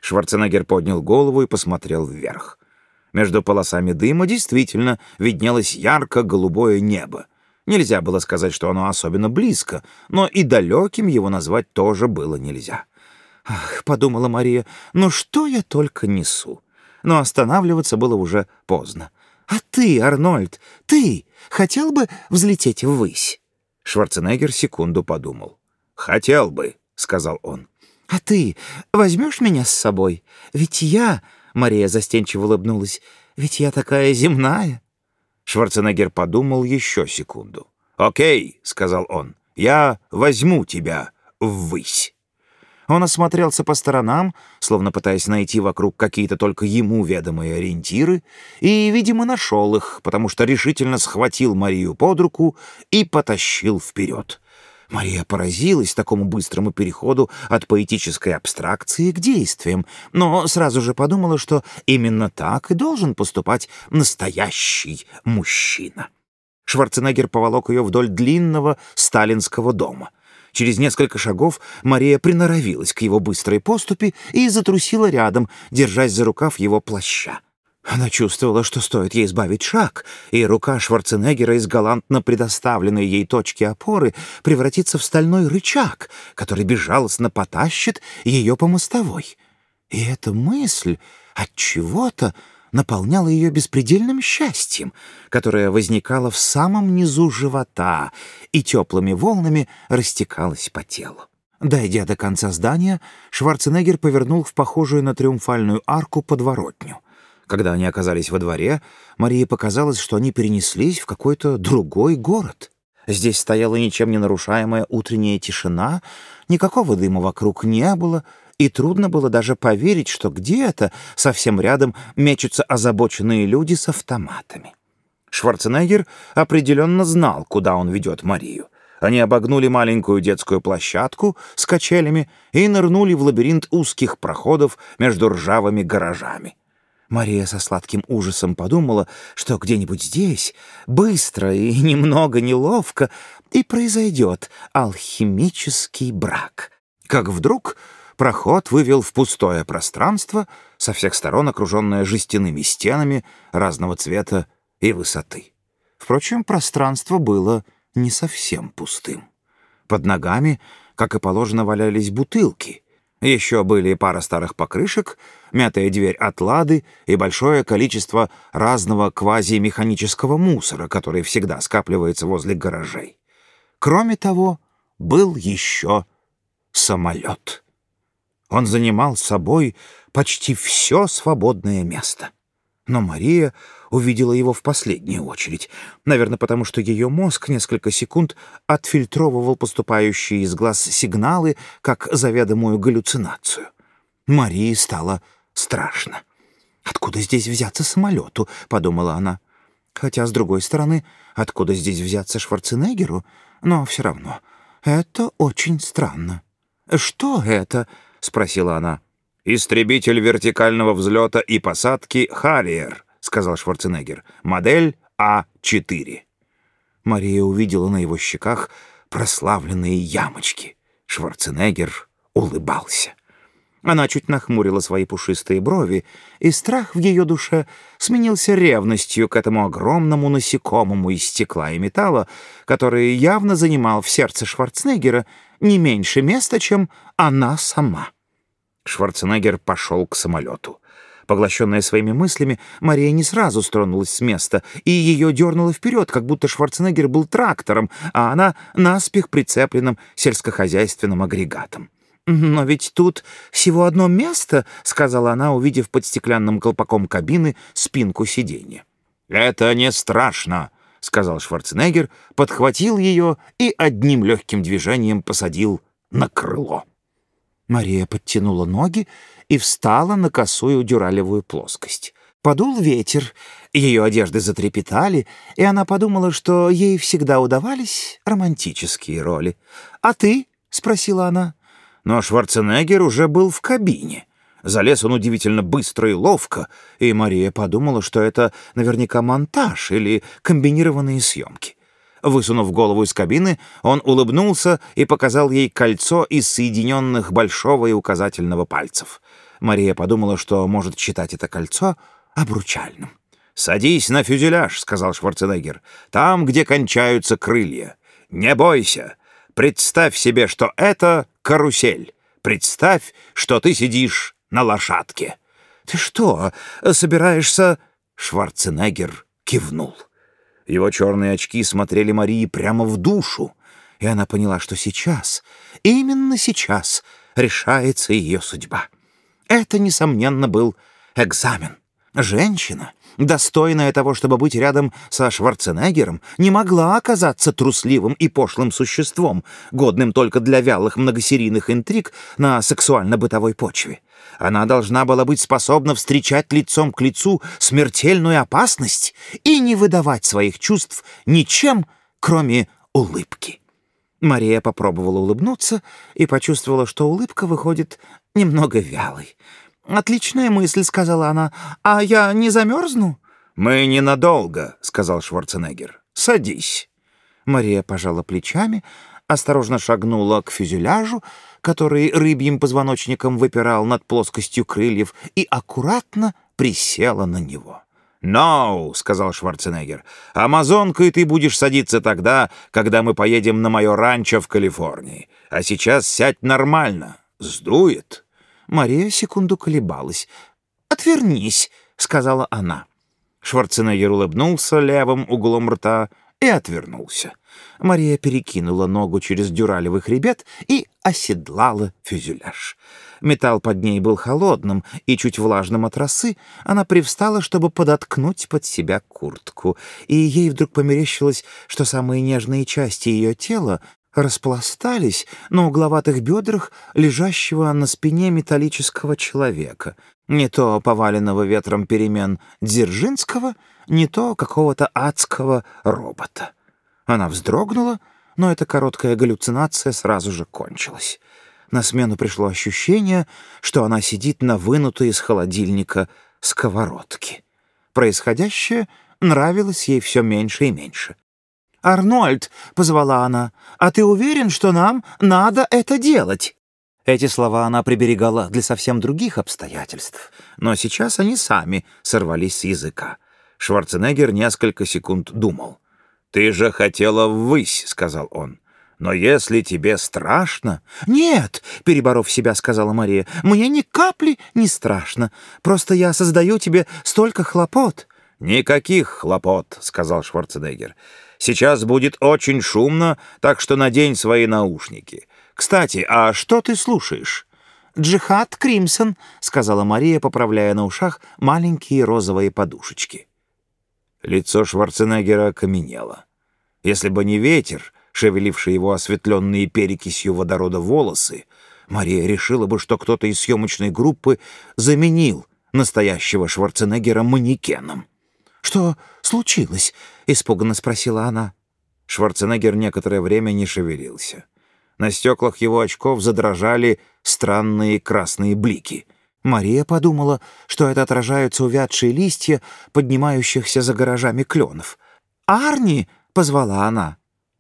Шварценеггер поднял голову и посмотрел вверх. Между полосами дыма действительно виднелось ярко-голубое небо. Нельзя было сказать, что оно особенно близко, но и далеким его назвать тоже было нельзя. «Ах», — подумала Мария, — «ну что я только несу?» Но останавливаться было уже поздно. «А ты, Арнольд, ты хотел бы взлететь ввысь?» Шварценеггер секунду подумал. «Хотел бы», — сказал он. «А ты возьмешь меня с собой? Ведь я...» — Мария застенчиво улыбнулась. «Ведь я такая земная». Шварценеггер подумал еще секунду. «Окей», — сказал он, — «я возьму тебя ввысь». Он осмотрелся по сторонам, словно пытаясь найти вокруг какие-то только ему ведомые ориентиры, и, видимо, нашел их, потому что решительно схватил Марию под руку и потащил вперед. Мария поразилась такому быстрому переходу от поэтической абстракции к действиям, но сразу же подумала, что именно так и должен поступать настоящий мужчина. Шварценеггер поволок ее вдоль длинного сталинского дома. Через несколько шагов Мария приноровилась к его быстрой поступи и затрусила рядом, держась за рукав его плаща. Она чувствовала, что стоит ей избавить шаг, и рука Шварценеггера из галантно предоставленной ей точки опоры превратится в стальной рычаг, который безжалостно потащит ее по мостовой. И эта мысль от чего-то наполняла ее беспредельным счастьем, которое возникало в самом низу живота и теплыми волнами растекалось по телу. Дойдя до конца здания, Шварценеггер повернул в похожую на триумфальную арку подворотню. Когда они оказались во дворе, Марии показалось, что они перенеслись в какой-то другой город. Здесь стояла ничем не нарушаемая утренняя тишина, никакого дыма вокруг не было, и трудно было даже поверить, что где-то совсем рядом мечутся озабоченные люди с автоматами. Шварценеггер определенно знал, куда он ведет Марию. Они обогнули маленькую детскую площадку с качелями и нырнули в лабиринт узких проходов между ржавыми гаражами. Мария со сладким ужасом подумала, что где-нибудь здесь, быстро и (laughs) немного неловко, и произойдет алхимический брак. Как вдруг проход вывел в пустое пространство, со всех сторон окруженное жестяными стенами разного цвета и высоты. Впрочем, пространство было не совсем пустым. Под ногами, как и положено, валялись бутылки — еще были пара старых покрышек, мятая дверь от лады и большое количество разного квазимеханического мусора, который всегда скапливается возле гаражей. Кроме того, был еще самолет. Он занимал собой почти все свободное место. Но Мария увидела его в последнюю очередь, наверное, потому что ее мозг несколько секунд отфильтровывал поступающие из глаз сигналы как заведомую галлюцинацию. Марии стало страшно. «Откуда здесь взяться самолету?» — подумала она. Хотя, с другой стороны, откуда здесь взяться Шварценеггеру? Но все равно, это очень странно. «Что это?» — спросила она. «Истребитель вертикального взлета и посадки «Харриер», — сказал Шварценеггер. «Модель А4». Мария увидела на его щеках прославленные ямочки. Шварценеггер улыбался. Она чуть нахмурила свои пушистые брови, и страх в ее душе сменился ревностью к этому огромному насекомому из стекла и металла, который явно занимал в сердце Шварценеггера не меньше места, чем она сама. Шварценеггер пошел к самолету. Поглощенная своими мыслями, Мария не сразу стронулась с места, и ее дернуло вперед, как будто Шварценеггер был трактором, а она — наспех прицепленным сельскохозяйственным агрегатом. «Но ведь тут всего одно место», — сказала она, увидев под стеклянным колпаком кабины спинку сиденья. «Это не страшно», — сказал Шварценеггер, подхватил ее и одним легким движением посадил на крыло. Мария подтянула ноги и встала на косую дюралевую плоскость. Подул ветер, ее одежды затрепетали, и она подумала, что ей всегда удавались романтические роли. «А ты?» — спросила она. Но Шварценеггер уже был в кабине. Залез он удивительно быстро и ловко, и Мария подумала, что это наверняка монтаж или комбинированные съемки. Высунув голову из кабины, он улыбнулся и показал ей кольцо из соединенных большого и указательного пальцев. Мария подумала, что может считать это кольцо обручальным. «Садись на фюзеляж», — сказал Шварценеггер, — «там, где кончаются крылья. Не бойся. Представь себе, что это карусель. Представь, что ты сидишь на лошадке». «Ты что, собираешься...» Шварценеггер кивнул. Его черные очки смотрели Марии прямо в душу, и она поняла, что сейчас, именно сейчас, решается ее судьба. Это, несомненно, был экзамен. Женщина, достойная того, чтобы быть рядом со Шварценеггером, не могла оказаться трусливым и пошлым существом, годным только для вялых многосерийных интриг на сексуально-бытовой почве. Она должна была быть способна встречать лицом к лицу смертельную опасность и не выдавать своих чувств ничем, кроме улыбки. Мария попробовала улыбнуться и почувствовала, что улыбка выходит немного вялой. «Отличная мысль», — сказала она. «А я не замерзну?» «Мы ненадолго», — сказал Шварценеггер. «Садись». Мария пожала плечами, осторожно шагнула к фюзеляжу, который рыбьим позвоночником выпирал над плоскостью крыльев, и аккуратно присела на него. «Ноу», no, — сказал Шварценеггер, — «амазонкой ты будешь садиться тогда, когда мы поедем на мое ранчо в Калифорнии. А сейчас сядь нормально. Сдует». Мария секунду колебалась. «Отвернись», — сказала она. Шварценеггер улыбнулся левым углом рта и отвернулся. Мария перекинула ногу через дюралевый хребет и оседлала фюзеляж. Металл под ней был холодным и чуть влажным от росы. Она привстала, чтобы подоткнуть под себя куртку, и ей вдруг померещилось, что самые нежные части ее тела распластались на угловатых бедрах лежащего на спине металлического человека, не то поваленного ветром перемен Дзержинского, не то какого-то адского робота. Она вздрогнула, но эта короткая галлюцинация сразу же кончилась. На смену пришло ощущение, что она сидит на вынутой из холодильника сковородке. Происходящее нравилось ей все меньше и меньше. «Арнольд», — позвала она, — «а ты уверен, что нам надо это делать?» Эти слова она приберегала для совсем других обстоятельств, но сейчас они сами сорвались с языка. Шварценеггер несколько секунд думал. «Ты же хотела ввысь», — сказал он. «Но если тебе страшно...» «Нет», — переборов себя, сказала Мария, — «мне ни капли не страшно. Просто я создаю тебе столько хлопот». «Никаких хлопот», — сказал Шварценеггер. «Сейчас будет очень шумно, так что надень свои наушники. Кстати, а что ты слушаешь?» «Джихад Кримсон», — сказала Мария, поправляя на ушах маленькие розовые подушечки. Лицо Шварценеггера окаменело. Если бы не ветер, шевеливший его осветленные перекисью водорода волосы, Мария решила бы, что кто-то из съемочной группы заменил настоящего Шварценеггера манекеном. «Что случилось?» — испуганно спросила она. Шварценеггер некоторое время не шевелился. На стеклах его очков задрожали странные красные блики. Мария подумала, что это отражаются увядшие листья, поднимающихся за гаражами кленов. «Арни!» — позвала она.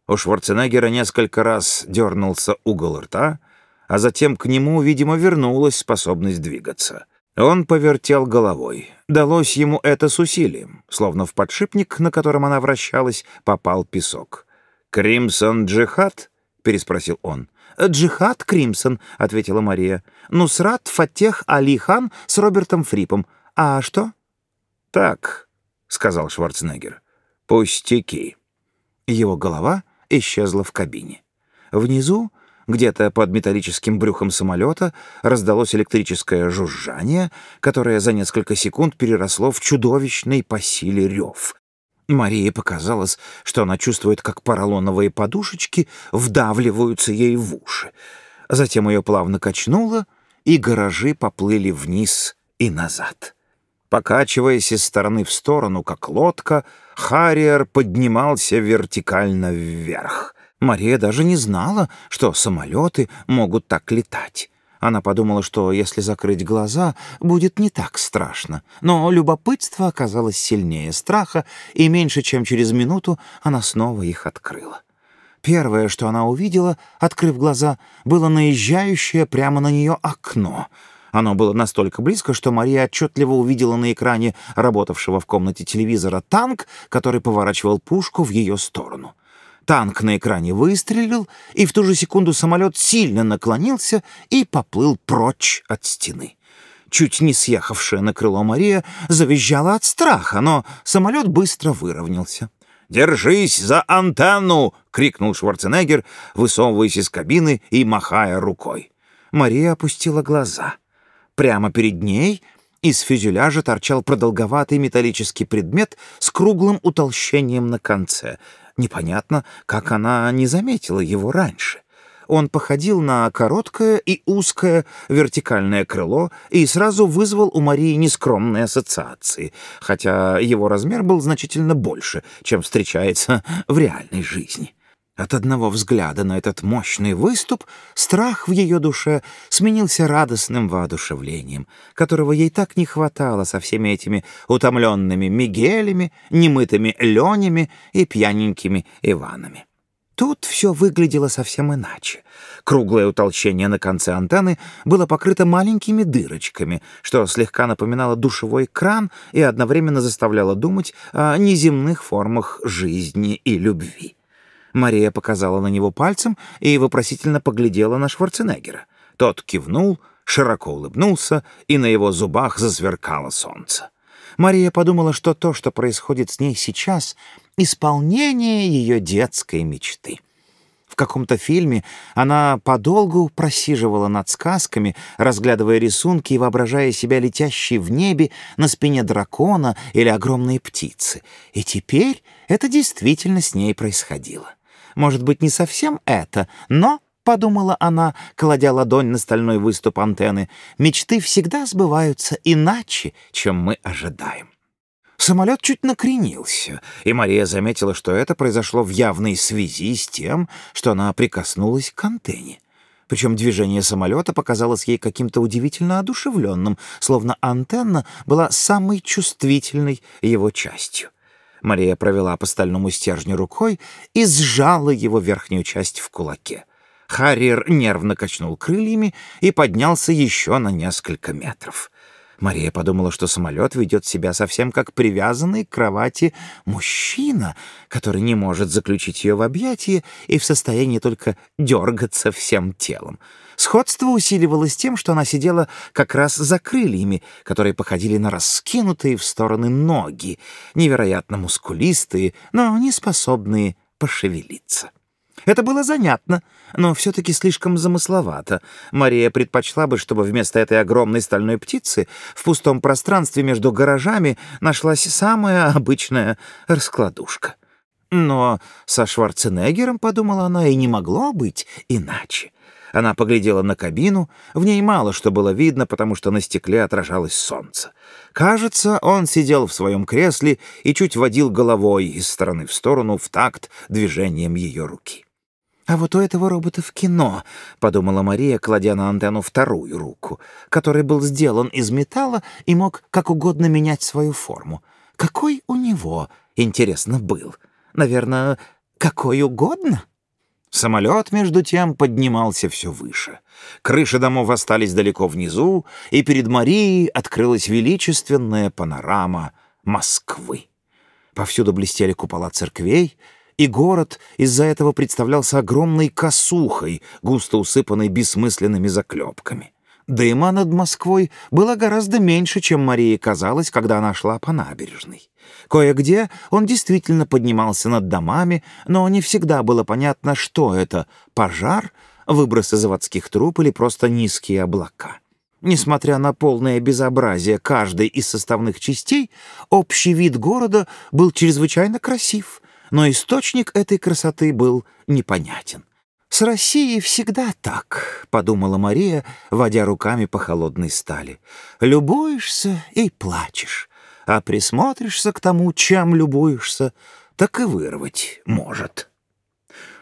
У Шварценеггера несколько раз дернулся угол рта, а затем к нему, видимо, вернулась способность двигаться — он повертел головой. Далось ему это с усилием, словно в подшипник, на котором она вращалась, попал песок. «Кримсон Джихад?» — переспросил он. «Джихад Кримсон», — ответила Мария. «Нусрат Фатех Али Хан с Робертом Фрипом. А что?» «Так», — сказал Шварценеггер. «Пустяки». Его голова исчезла в кабине. Внизу Где-то под металлическим брюхом самолета раздалось электрическое жужжание, которое за несколько секунд переросло в чудовищный по силе рев. Марии показалось, что она чувствует, как поролоновые подушечки вдавливаются ей в уши. Затем ее плавно качнуло, и гаражи поплыли вниз и назад. Покачиваясь из стороны в сторону, как лодка, Харриер поднимался вертикально вверх. Мария даже не знала, что самолеты могут так летать. Она подумала, что если закрыть глаза, будет не так страшно. Но любопытство оказалось сильнее страха, и меньше чем через минуту она снова их открыла. Первое, что она увидела, открыв глаза, было наезжающее прямо на нее окно. Оно было настолько близко, что Мария отчетливо увидела на экране работавшего в комнате телевизора танк, который поворачивал пушку в ее сторону. Танк на экране выстрелил, и в ту же секунду самолет сильно наклонился и поплыл прочь от стены. Чуть не съехавшая на крыло Мария завизжала от страха, но самолет быстро выровнялся. «Держись за антенну!» — крикнул Шварценеггер, высовываясь из кабины и махая рукой. Мария опустила глаза. Прямо перед ней из фюзеляжа торчал продолговатый металлический предмет с круглым утолщением на конце — Непонятно, как она не заметила его раньше. Он походил на короткое и узкое вертикальное крыло и сразу вызвал у Марии нескромные ассоциации, хотя его размер был значительно больше, чем встречается в реальной жизни. От одного взгляда на этот мощный выступ страх в ее душе сменился радостным воодушевлением, которого ей так не хватало со всеми этими утомленными Мигелями, немытыми Ленями и пьяненькими Иванами. Тут все выглядело совсем иначе. Круглое утолщение на конце антенны было покрыто маленькими дырочками, что слегка напоминало душевой кран и одновременно заставляло думать о неземных формах жизни и любви. Мария показала на него пальцем и вопросительно поглядела на Шварценеггера. Тот кивнул, широко улыбнулся, и на его зубах засверкало солнце. Мария подумала, что то, что происходит с ней сейчас, — исполнение ее детской мечты. В каком-то фильме она подолгу просиживала над сказками, разглядывая рисунки и воображая себя летящей в небе на спине дракона или огромной птицы. И теперь это действительно с ней происходило. Может быть, не совсем это, но, — подумала она, кладя ладонь на стальной выступ антенны, — мечты всегда сбываются иначе, чем мы ожидаем. Самолет чуть накренился, и Мария заметила, что это произошло в явной связи с тем, что она прикоснулась к антенне. Причем движение самолета показалось ей каким-то удивительно одушевленным, словно антенна была самой чувствительной его частью. Мария провела по стальному стержню рукой и сжала его верхнюю часть в кулаке. Харриер нервно качнул крыльями и поднялся еще на несколько метров. Мария подумала, что самолет ведет себя совсем как привязанный к кровати мужчина, который не может заключить ее в объятии и в состоянии только дергаться всем телом. Сходство усиливалось тем, что она сидела как раз за крыльями, которые походили на раскинутые в стороны ноги, невероятно мускулистые, но не способные пошевелиться. Это было занятно, но все-таки слишком замысловато. Мария предпочла бы, чтобы вместо этой огромной стальной птицы в пустом пространстве между гаражами нашлась самая обычная раскладушка. Но со Шварценеггером, подумала она, и не могло быть иначе. Она поглядела на кабину, в ней мало что было видно, потому что на стекле отражалось солнце. Кажется, он сидел в своем кресле и чуть водил головой из стороны в сторону в такт движением ее руки. «А вот у этого робота в кино», — подумала Мария, кладя на антенну вторую руку, который был сделан из металла и мог как угодно менять свою форму. Какой у него, интересно, был? Наверное, какой угодно? Самолет, между тем, поднимался все выше. Крыши домов остались далеко внизу, и перед Марией открылась величественная панорама Москвы. Повсюду блестели купола церквей, и город из-за этого представлялся огромной косухой, густо усыпанной бессмысленными заклепками. Дыма над Москвой было гораздо меньше, чем Марии казалось, когда она шла по набережной. Кое-где он действительно поднимался над домами, но не всегда было понятно, что это — пожар, выбросы заводских труб или просто низкие облака. Несмотря на полное безобразие каждой из составных частей, общий вид города был чрезвычайно красив, но источник этой красоты был непонятен. «С Россией всегда так», — подумала Мария, водя руками по холодной стали. «Любуешься и плачешь, а присмотришься к тому, чем любуешься, так и вырвать может».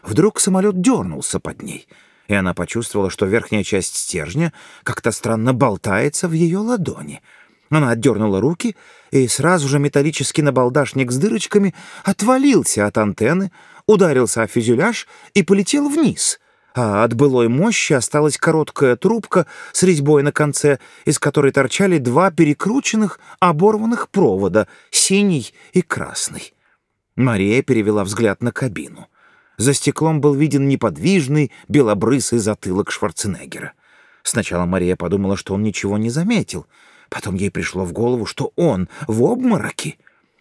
Вдруг самолет дернулся под ней, и она почувствовала, что верхняя часть стержня как-то странно болтается в ее ладони. Она отдернула руки, и сразу же металлический набалдашник с дырочками отвалился от антенны, ударился о фюзеляж и полетел вниз — а от былой мощи осталась короткая трубка с резьбой на конце, из которой торчали два перекрученных, оборванных провода, синий и красный. Мария перевела взгляд на кабину. За стеклом был виден неподвижный, белобрысый затылок Шварценеггера. Сначала Мария подумала, что он ничего не заметил. Потом ей пришло в голову, что он в обмороке.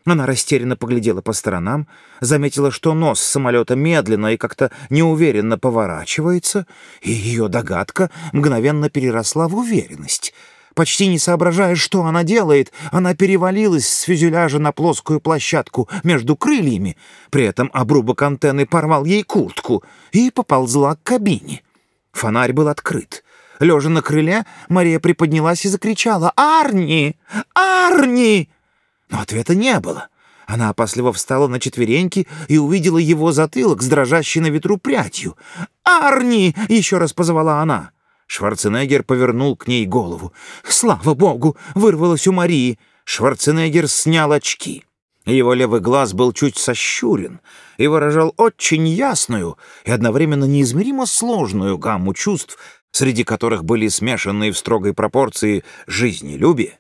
Она растерянно поглядела по сторонам, заметила, что нос самолета медленно и как-то неуверенно поворачивается, и ее догадка мгновенно переросла в уверенность — Почти не соображая, что она делает, она перевалилась с фюзеляжа на плоскую площадку между крыльями, при этом обрубок антенны порвал ей куртку и поползла к кабине. Фонарь был открыт. Лежа на крыле, Мария приподнялась и закричала «Арни! Арни!» Но ответа не было. Она опасливо встала на четвереньки и увидела его затылок с дрожащей на ветру прядью. «Арни!» — еще раз позвала она. Шварценеггер повернул к ней голову. «Слава богу!» — вырвалось у Марии. Шварценеггер снял очки. Его левый глаз был чуть сощурен и выражал очень ясную и одновременно неизмеримо сложную гамму чувств, среди которых были смешанные в строгой пропорции жизнелюбие,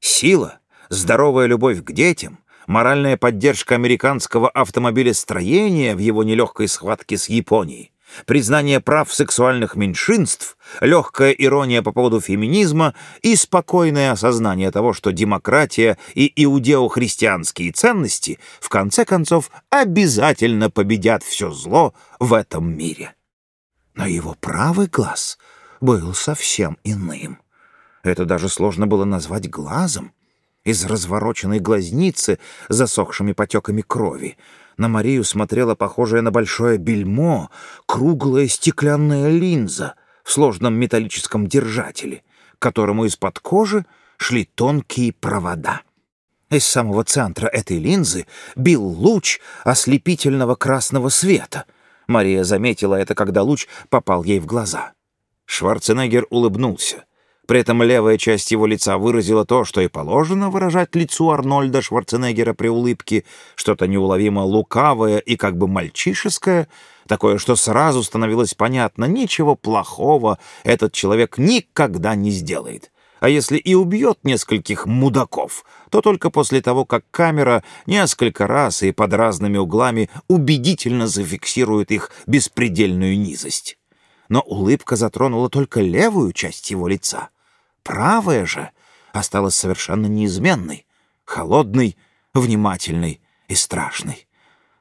сила, здоровая любовь к детям, моральная поддержка американского автомобилестроения в его нелегкой схватке с Японией, признание прав сексуальных меньшинств, легкая ирония по поводу феминизма и спокойное осознание того, что демократия и иудео-христианские ценности в конце концов обязательно победят все зло в этом мире. Но его правый глаз был совсем иным. Это даже сложно было назвать глазом. Из развороченной глазницы, засохшими потеками крови, на Марию смотрела похожая на большое бельмо, круглая стеклянная линза в сложном металлическом держателе, которому из-под кожи шли тонкие провода. Из самого центра этой линзы бил луч ослепительного красного света. Мария заметила это, когда луч попал ей в глаза. Шварценеггер улыбнулся. При этом левая часть его лица выразила то, что и положено выражать лицу Арнольда Шварценеггера при улыбке, что-то неуловимо лукавое и как бы мальчишеское, такое, что сразу становилось понятно, ничего плохого этот человек никогда не сделает. А если и убьет нескольких мудаков, то только после того, как камера несколько раз и под разными углами убедительно зафиксирует их беспредельную низость. Но улыбка затронула только левую часть его лица — Правая же осталась совершенно неизменной, холодной, внимательной и страшной.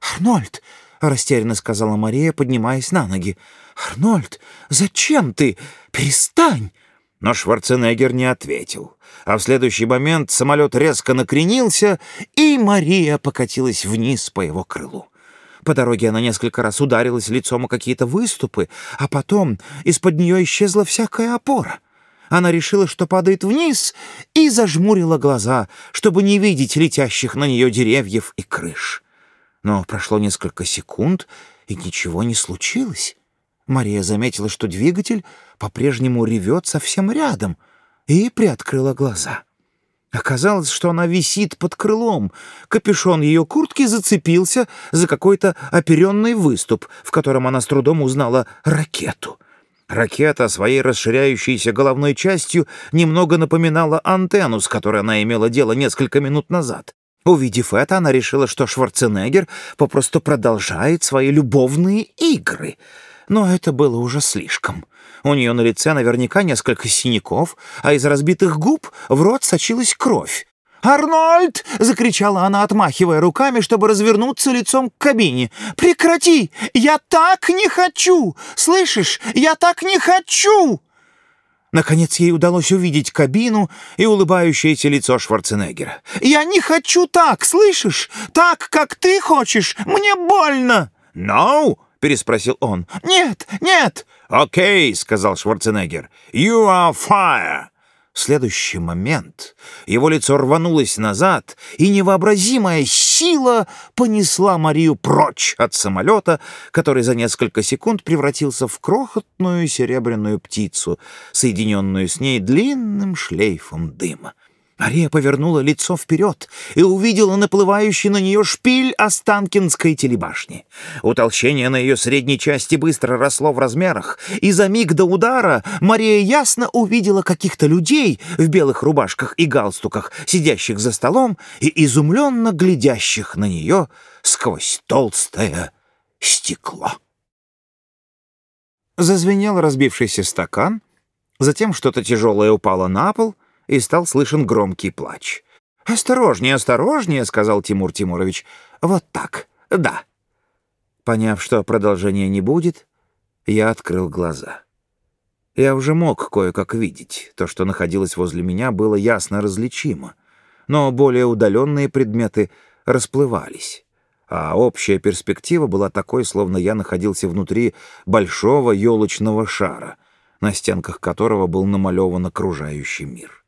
«Арнольд!» — растерянно сказала Мария, поднимаясь на ноги. «Арнольд, зачем ты? Перестань!» Но Шварценеггер не ответил, а в следующий момент самолет резко накренился, и Мария покатилась вниз по его крылу. По дороге она несколько раз ударилась лицом о какие-то выступы, а потом из-под нее исчезла всякая опора. Она решила, что падает вниз, и зажмурила глаза, чтобы не видеть летящих на нее деревьев и крыш. Но прошло несколько секунд, и ничего не случилось. Мария заметила, что двигатель по-прежнему ревет совсем рядом, и приоткрыла глаза. Оказалось, что она висит под крылом. Капюшон ее куртки зацепился за какой-то оперенный выступ, в котором она с трудом узнала ракету — Ракета своей расширяющейся головной частью немного напоминала антенну, с которой она имела дело несколько минут назад. Увидев это, она решила, что Шварценеггер попросту продолжает свои любовные игры. Но это было уже слишком. У нее на лице наверняка несколько синяков, а из разбитых губ в рот сочилась кровь. «Арнольд!» — закричала она, отмахивая руками, чтобы развернуться лицом к кабине. «Прекрати! Я так не хочу! Слышишь, я так не хочу!» Наконец ей удалось увидеть кабину и улыбающееся лицо Шварценеггера. «Я не хочу так, слышишь? Так, как ты хочешь! Мне больно!» «No?» — переспросил он. «Нет, нет!» «Окей», okay, — сказал Шварценеггер. «You are fire!» Следующий момент его лицо рванулось назад, и невообразимая сила понесла Марию прочь от самолета, который за несколько секунд превратился в крохотную серебряную птицу, соединенную с ней длинным шлейфом дыма. Мария повернула лицо вперед и увидела наплывающий на нее шпиль Останкинской телебашни. Утолщение на ее средней части быстро росло в размерах, и за миг до удара Мария ясно увидела каких-то людей в белых рубашках и галстуках, сидящих за столом и изумленно глядящих на нее сквозь толстое стекло. Зазвенел разбившийся стакан, затем что-то тяжелое упало на пол — и стал слышен громкий плач. «Осторожнее, осторожнее», — сказал Тимур Тимурович. «Вот так, да». Поняв, что продолжения не будет, я открыл глаза. Я уже мог кое-как видеть. То, что находилось возле меня, было ясно различимо. Но более удаленные предметы расплывались. А общая перспектива была такой, словно я находился внутри большого елочного шара, на стенках которого был намалеван окружающий мир.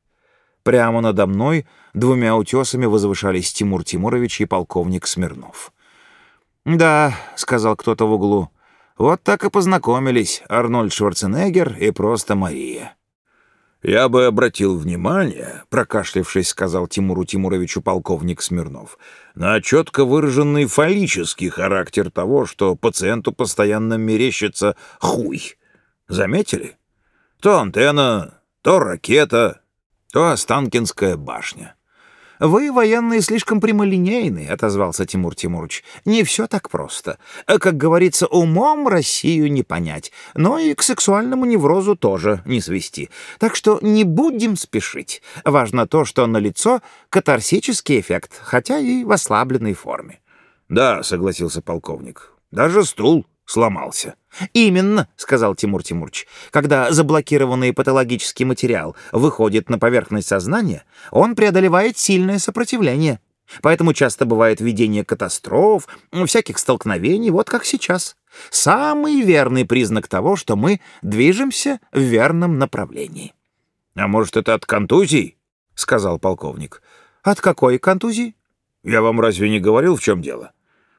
Прямо надо мной двумя утесами возвышались Тимур Тимурович и полковник Смирнов. «Да», — сказал кто-то в углу, — «вот так и познакомились Арнольд Шварценеггер и просто Мария». «Я бы обратил внимание», — прокашлявшись, сказал Тимуру Тимуровичу полковник Смирнов, «на четко выраженный фаллический характер того, что пациенту постоянно мерещится хуй. Заметили? То антенна, то ракета, то Останкинская башня. «Вы, военные, слишком прямолинейны», — отозвался Тимур Тимурович. «Не все так просто. Как говорится, умом Россию не понять, но и к сексуальному неврозу тоже не свести. Так что не будем спешить. Важно то, что налицо катарсический эффект, хотя и в ослабленной форме». «Да», — согласился полковник, — «даже стул сломался». «Именно», — сказал Тимур Тимурч, «когда заблокированный патологический материал выходит на поверхность сознания, он преодолевает сильное сопротивление. Поэтому часто бывает видение катастроф, всяких столкновений, вот как сейчас. Самый верный признак того, что мы движемся в верном направлении». «А может, это от контузий?» — сказал полковник. «От какой контузии?» «Я вам разве не говорил, в чем дело?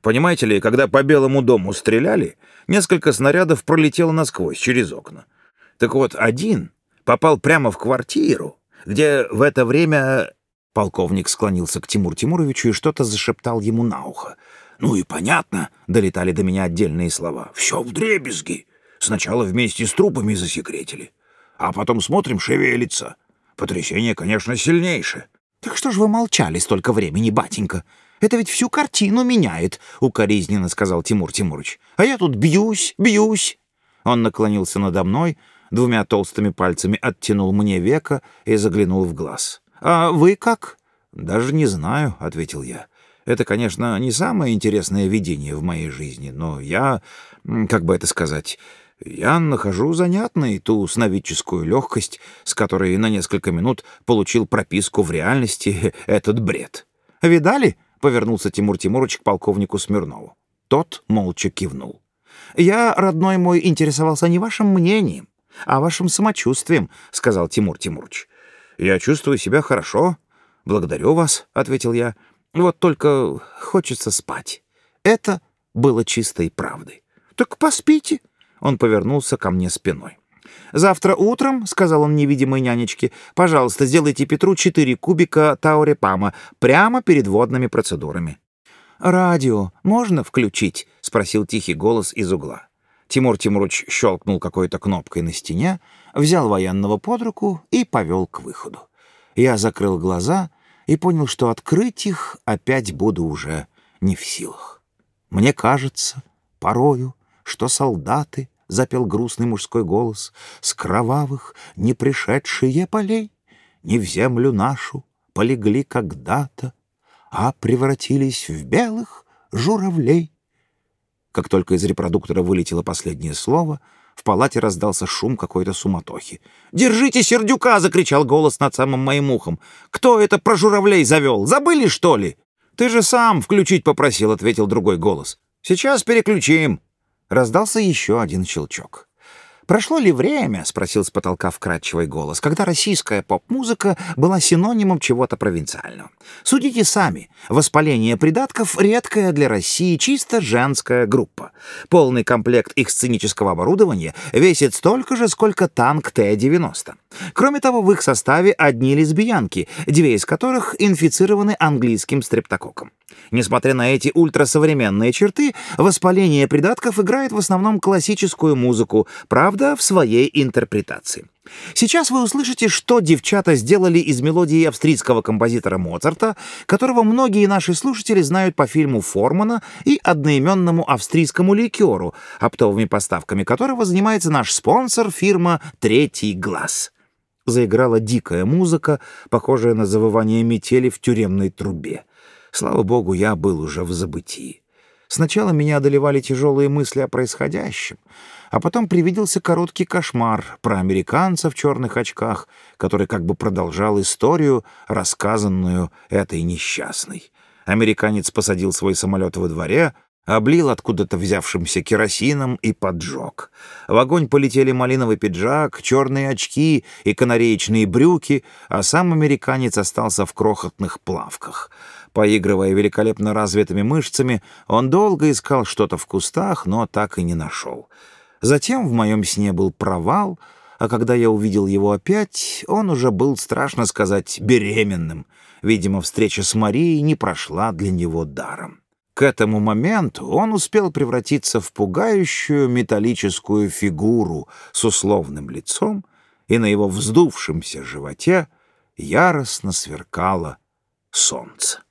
Понимаете ли, когда по Белому дому стреляли, несколько снарядов пролетело насквозь, через окна. Так вот, один попал прямо в квартиру, где в это время... Полковник склонился к Тимур Тимуровичу и что-то зашептал ему на ухо. «Ну и понятно», — долетали до меня отдельные слова, — «все вдребезги. Сначала вместе с трупами засекретили, а потом смотрим, шевелится. Потрясение, конечно, сильнейшее». «Так что ж вы молчали столько времени, батенька?» Это ведь всю картину меняет», — укоризненно сказал Тимур Тимурович. «А я тут бьюсь, бьюсь». Он наклонился надо мной, двумя толстыми пальцами оттянул мне века и заглянул в глаз. «А вы как?» «Даже не знаю», — ответил я. «Это, конечно, не самое интересное видение в моей жизни, но я, как бы это сказать, я нахожу занятной ту сновидческую легкость, с которой на несколько минут получил прописку в реальности (laughs) этот бред. Видали?» — повернулся Тимур Тимурович к полковнику Смирнову. Тот молча кивнул. «Я, родной мой, интересовался не вашим мнением, а вашим самочувствием», — сказал Тимур Тимурович. «Я чувствую себя хорошо. Благодарю вас», — ответил я. «Вот только хочется спать». Это было чистой правдой. «Так поспите», — он повернулся ко мне спиной. «Завтра утром, — сказал он невидимой нянечке, — пожалуйста, сделайте Петру четыре кубика таурепама прямо перед водными процедурами». «Радио можно включить?» — спросил тихий голос из угла. Тимур Тимурович щелкнул какой-то кнопкой на стене, взял военного под руку и повел к выходу. Я закрыл глаза и понял, что открыть их опять буду уже не в силах. Мне кажется, порою, что солдаты — запел грустный мужской голос, — «с кровавых не пришедшие полей, не в землю нашу полегли когда-то, а превратились в белых журавлей. Как только из репродуктора вылетело последнее слово, в палате раздался шум какой-то суматохи. «Держите сердюка!» — закричал голос над самым моим ухом. «Кто это про журавлей завел? Забыли, что ли?» «Ты же сам включить попросил», — ответил другой голос. «Сейчас переключим». Раздался еще один щелчок. «Прошло ли время?» — спросил с потолка вкрадчивый голос, когда российская поп-музыка была синонимом чего-то провинциального. Судите сами. Воспаление придатков — редкая для России чисто женская группа. Полный комплект их сценического оборудования весит столько же, сколько танк Т-90. Кроме того, в их составе одни лесбиянки, две из которых инфицированы английским стрептококком. Несмотря на эти ультрасовременные черты, воспаление придатков играет в основном классическую музыку, правда, в своей интерпретации. Сейчас вы услышите, что девчата сделали из мелодии австрийского композитора Моцарта, которого многие наши слушатели знают по фильму Формана и одноименному австрийскому ликеру, оптовыми поставками которого занимается наш спонсор фирма «Третий глаз». Заиграла дикая музыка, похожая на завывание метели в тюремной трубе. Слава богу, я был уже в забытии. Сначала меня одолевали тяжелые мысли о происходящем, а потом привиделся короткий кошмар про американца в черных очках, который как бы продолжал историю, рассказанную этой несчастной. Американец посадил свой самолет во дворе, облил откуда-то взявшимся керосином и поджег. В огонь полетели малиновый пиджак, черные очки и канареечные брюки, а сам американец остался в крохотных плавках — Поигрывая великолепно развитыми мышцами, он долго искал что-то в кустах, но так и не нашел. Затем в моем сне был провал, а когда я увидел его опять, он уже был, страшно сказать, беременным. Видимо, встреча с Марией не прошла для него даром. К этому моменту он успел превратиться в пугающую металлическую фигуру с условным лицом, и на его вздувшемся животе яростно сверкало солнце.